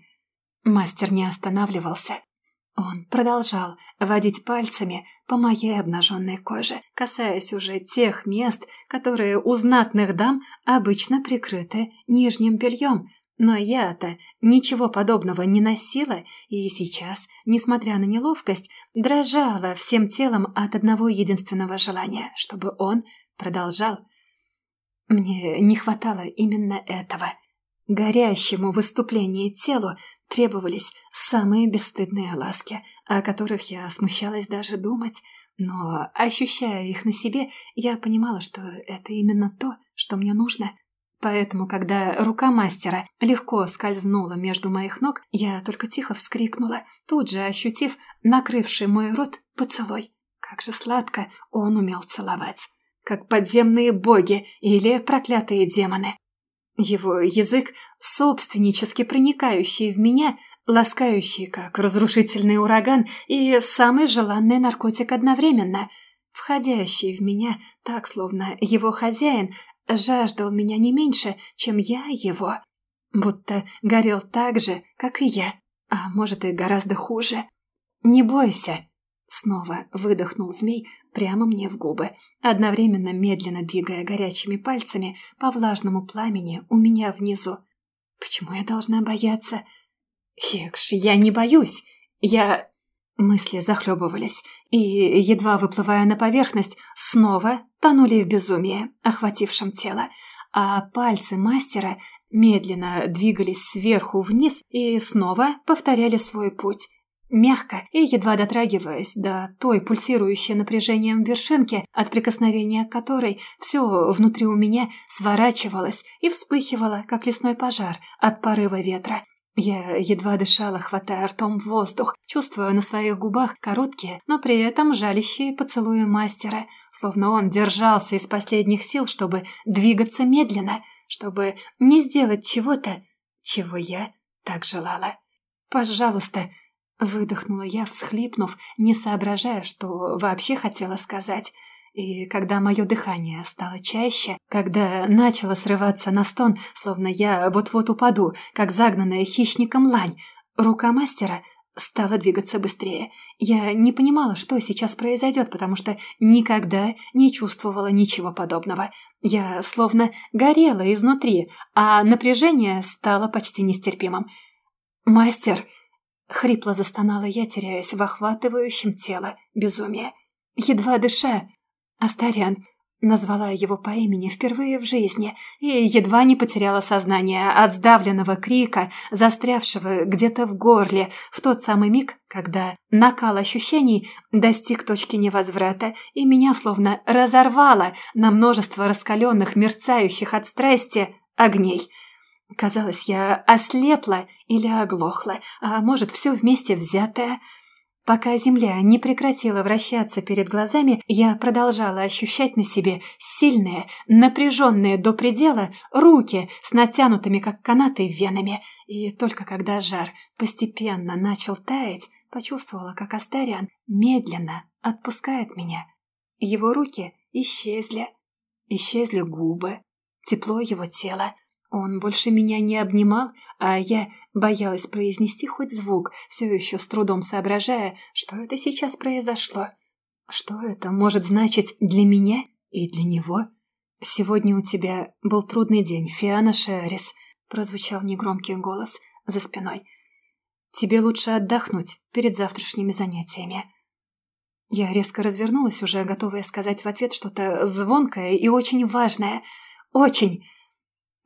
S1: Мастер не останавливался. Он продолжал водить пальцами по моей обнаженной коже, касаясь уже тех мест, которые у знатных дам обычно прикрыты нижним бельем – но я-то ничего подобного не носила, и сейчас, несмотря на неловкость, дрожала всем телом от одного единственного желания, чтобы он продолжал. Мне не хватало именно этого. Горящему выступлению телу требовались самые бесстыдные ласки, о которых я смущалась даже думать, но, ощущая их на себе, я понимала, что это именно то, что мне нужно — Поэтому, когда рука мастера легко скользнула между моих ног, я только тихо вскрикнула, тут же ощутив накрывший мой рот поцелуй. Как же сладко он умел целовать. Как подземные боги или проклятые демоны. Его язык, собственнически проникающий в меня, ласкающий, как разрушительный ураган и самый желанный наркотик одновременно, входящий в меня так, словно его хозяин жаждал меня не меньше, чем я его. Будто горел так же, как и я, а может и гораздо хуже. «Не бойся!» Снова выдохнул змей прямо мне в губы, одновременно медленно двигая горячими пальцами по влажному пламени у меня внизу. «Почему я должна бояться?» «Хекш, я не боюсь! Я...» Мысли захлебывались и, едва выплывая на поверхность, снова тонули в безумии, охватившем тело, а пальцы мастера медленно двигались сверху вниз и снова повторяли свой путь. Мягко и едва дотрагиваясь до той пульсирующей напряжением вершинки, от прикосновения которой все внутри у меня сворачивалось и вспыхивало, как лесной пожар от порыва ветра. Я едва дышала, хватая ртом воздух, чувствуя на своих губах короткие, но при этом жалящие поцелуи мастера, словно он держался из последних сил, чтобы двигаться медленно, чтобы не сделать чего-то, чего я так желала. «Пожалуйста», — выдохнула я, всхлипнув, не соображая, что вообще хотела сказать — и когда мое дыхание стало чаще, когда начало срываться на стон, словно я вот-вот упаду, как загнанная хищником лань, рука мастера стала двигаться быстрее. Я не понимала, что сейчас произойдет, потому что никогда не чувствовала ничего подобного. Я словно горела изнутри, а напряжение стало почти нестерпимым. «Мастер!» — хрипло застонала я, теряясь в охватывающем тело безумие. Едва дыша, «Астариан, Назвала его по имени впервые в жизни и едва не потеряла сознание от сдавленного крика, застрявшего где-то в горле, в тот самый миг, когда накал ощущений достиг точки невозврата, и меня словно разорвало на множество раскаленных, мерцающих от страсти огней. Казалось, я ослепла или оглохла, а может, все вместе взятое – Пока Земля не прекратила вращаться перед глазами, я продолжала ощущать на себе сильные, напряженные до предела руки с натянутыми, как канаты, венами. И только когда жар постепенно начал таять, почувствовала, как Астариан медленно отпускает меня. Его руки исчезли. Исчезли губы, тепло его тела, он больше меня не обнимал, а я боялась произнести хоть звук, все еще с трудом соображая, что это сейчас произошло. Что это может значить для меня и для него? «Сегодня у тебя был трудный день, Фиана Шерис», — прозвучал негромкий голос за спиной. «Тебе лучше отдохнуть перед завтрашними занятиями». Я резко развернулась, уже готовая сказать в ответ что-то звонкое и очень важное. «Очень!»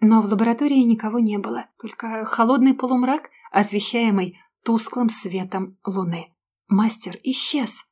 S1: Но в лаборатории никого не было, только холодный полумрак, освещаемый тусклым светом луны. Мастер исчез.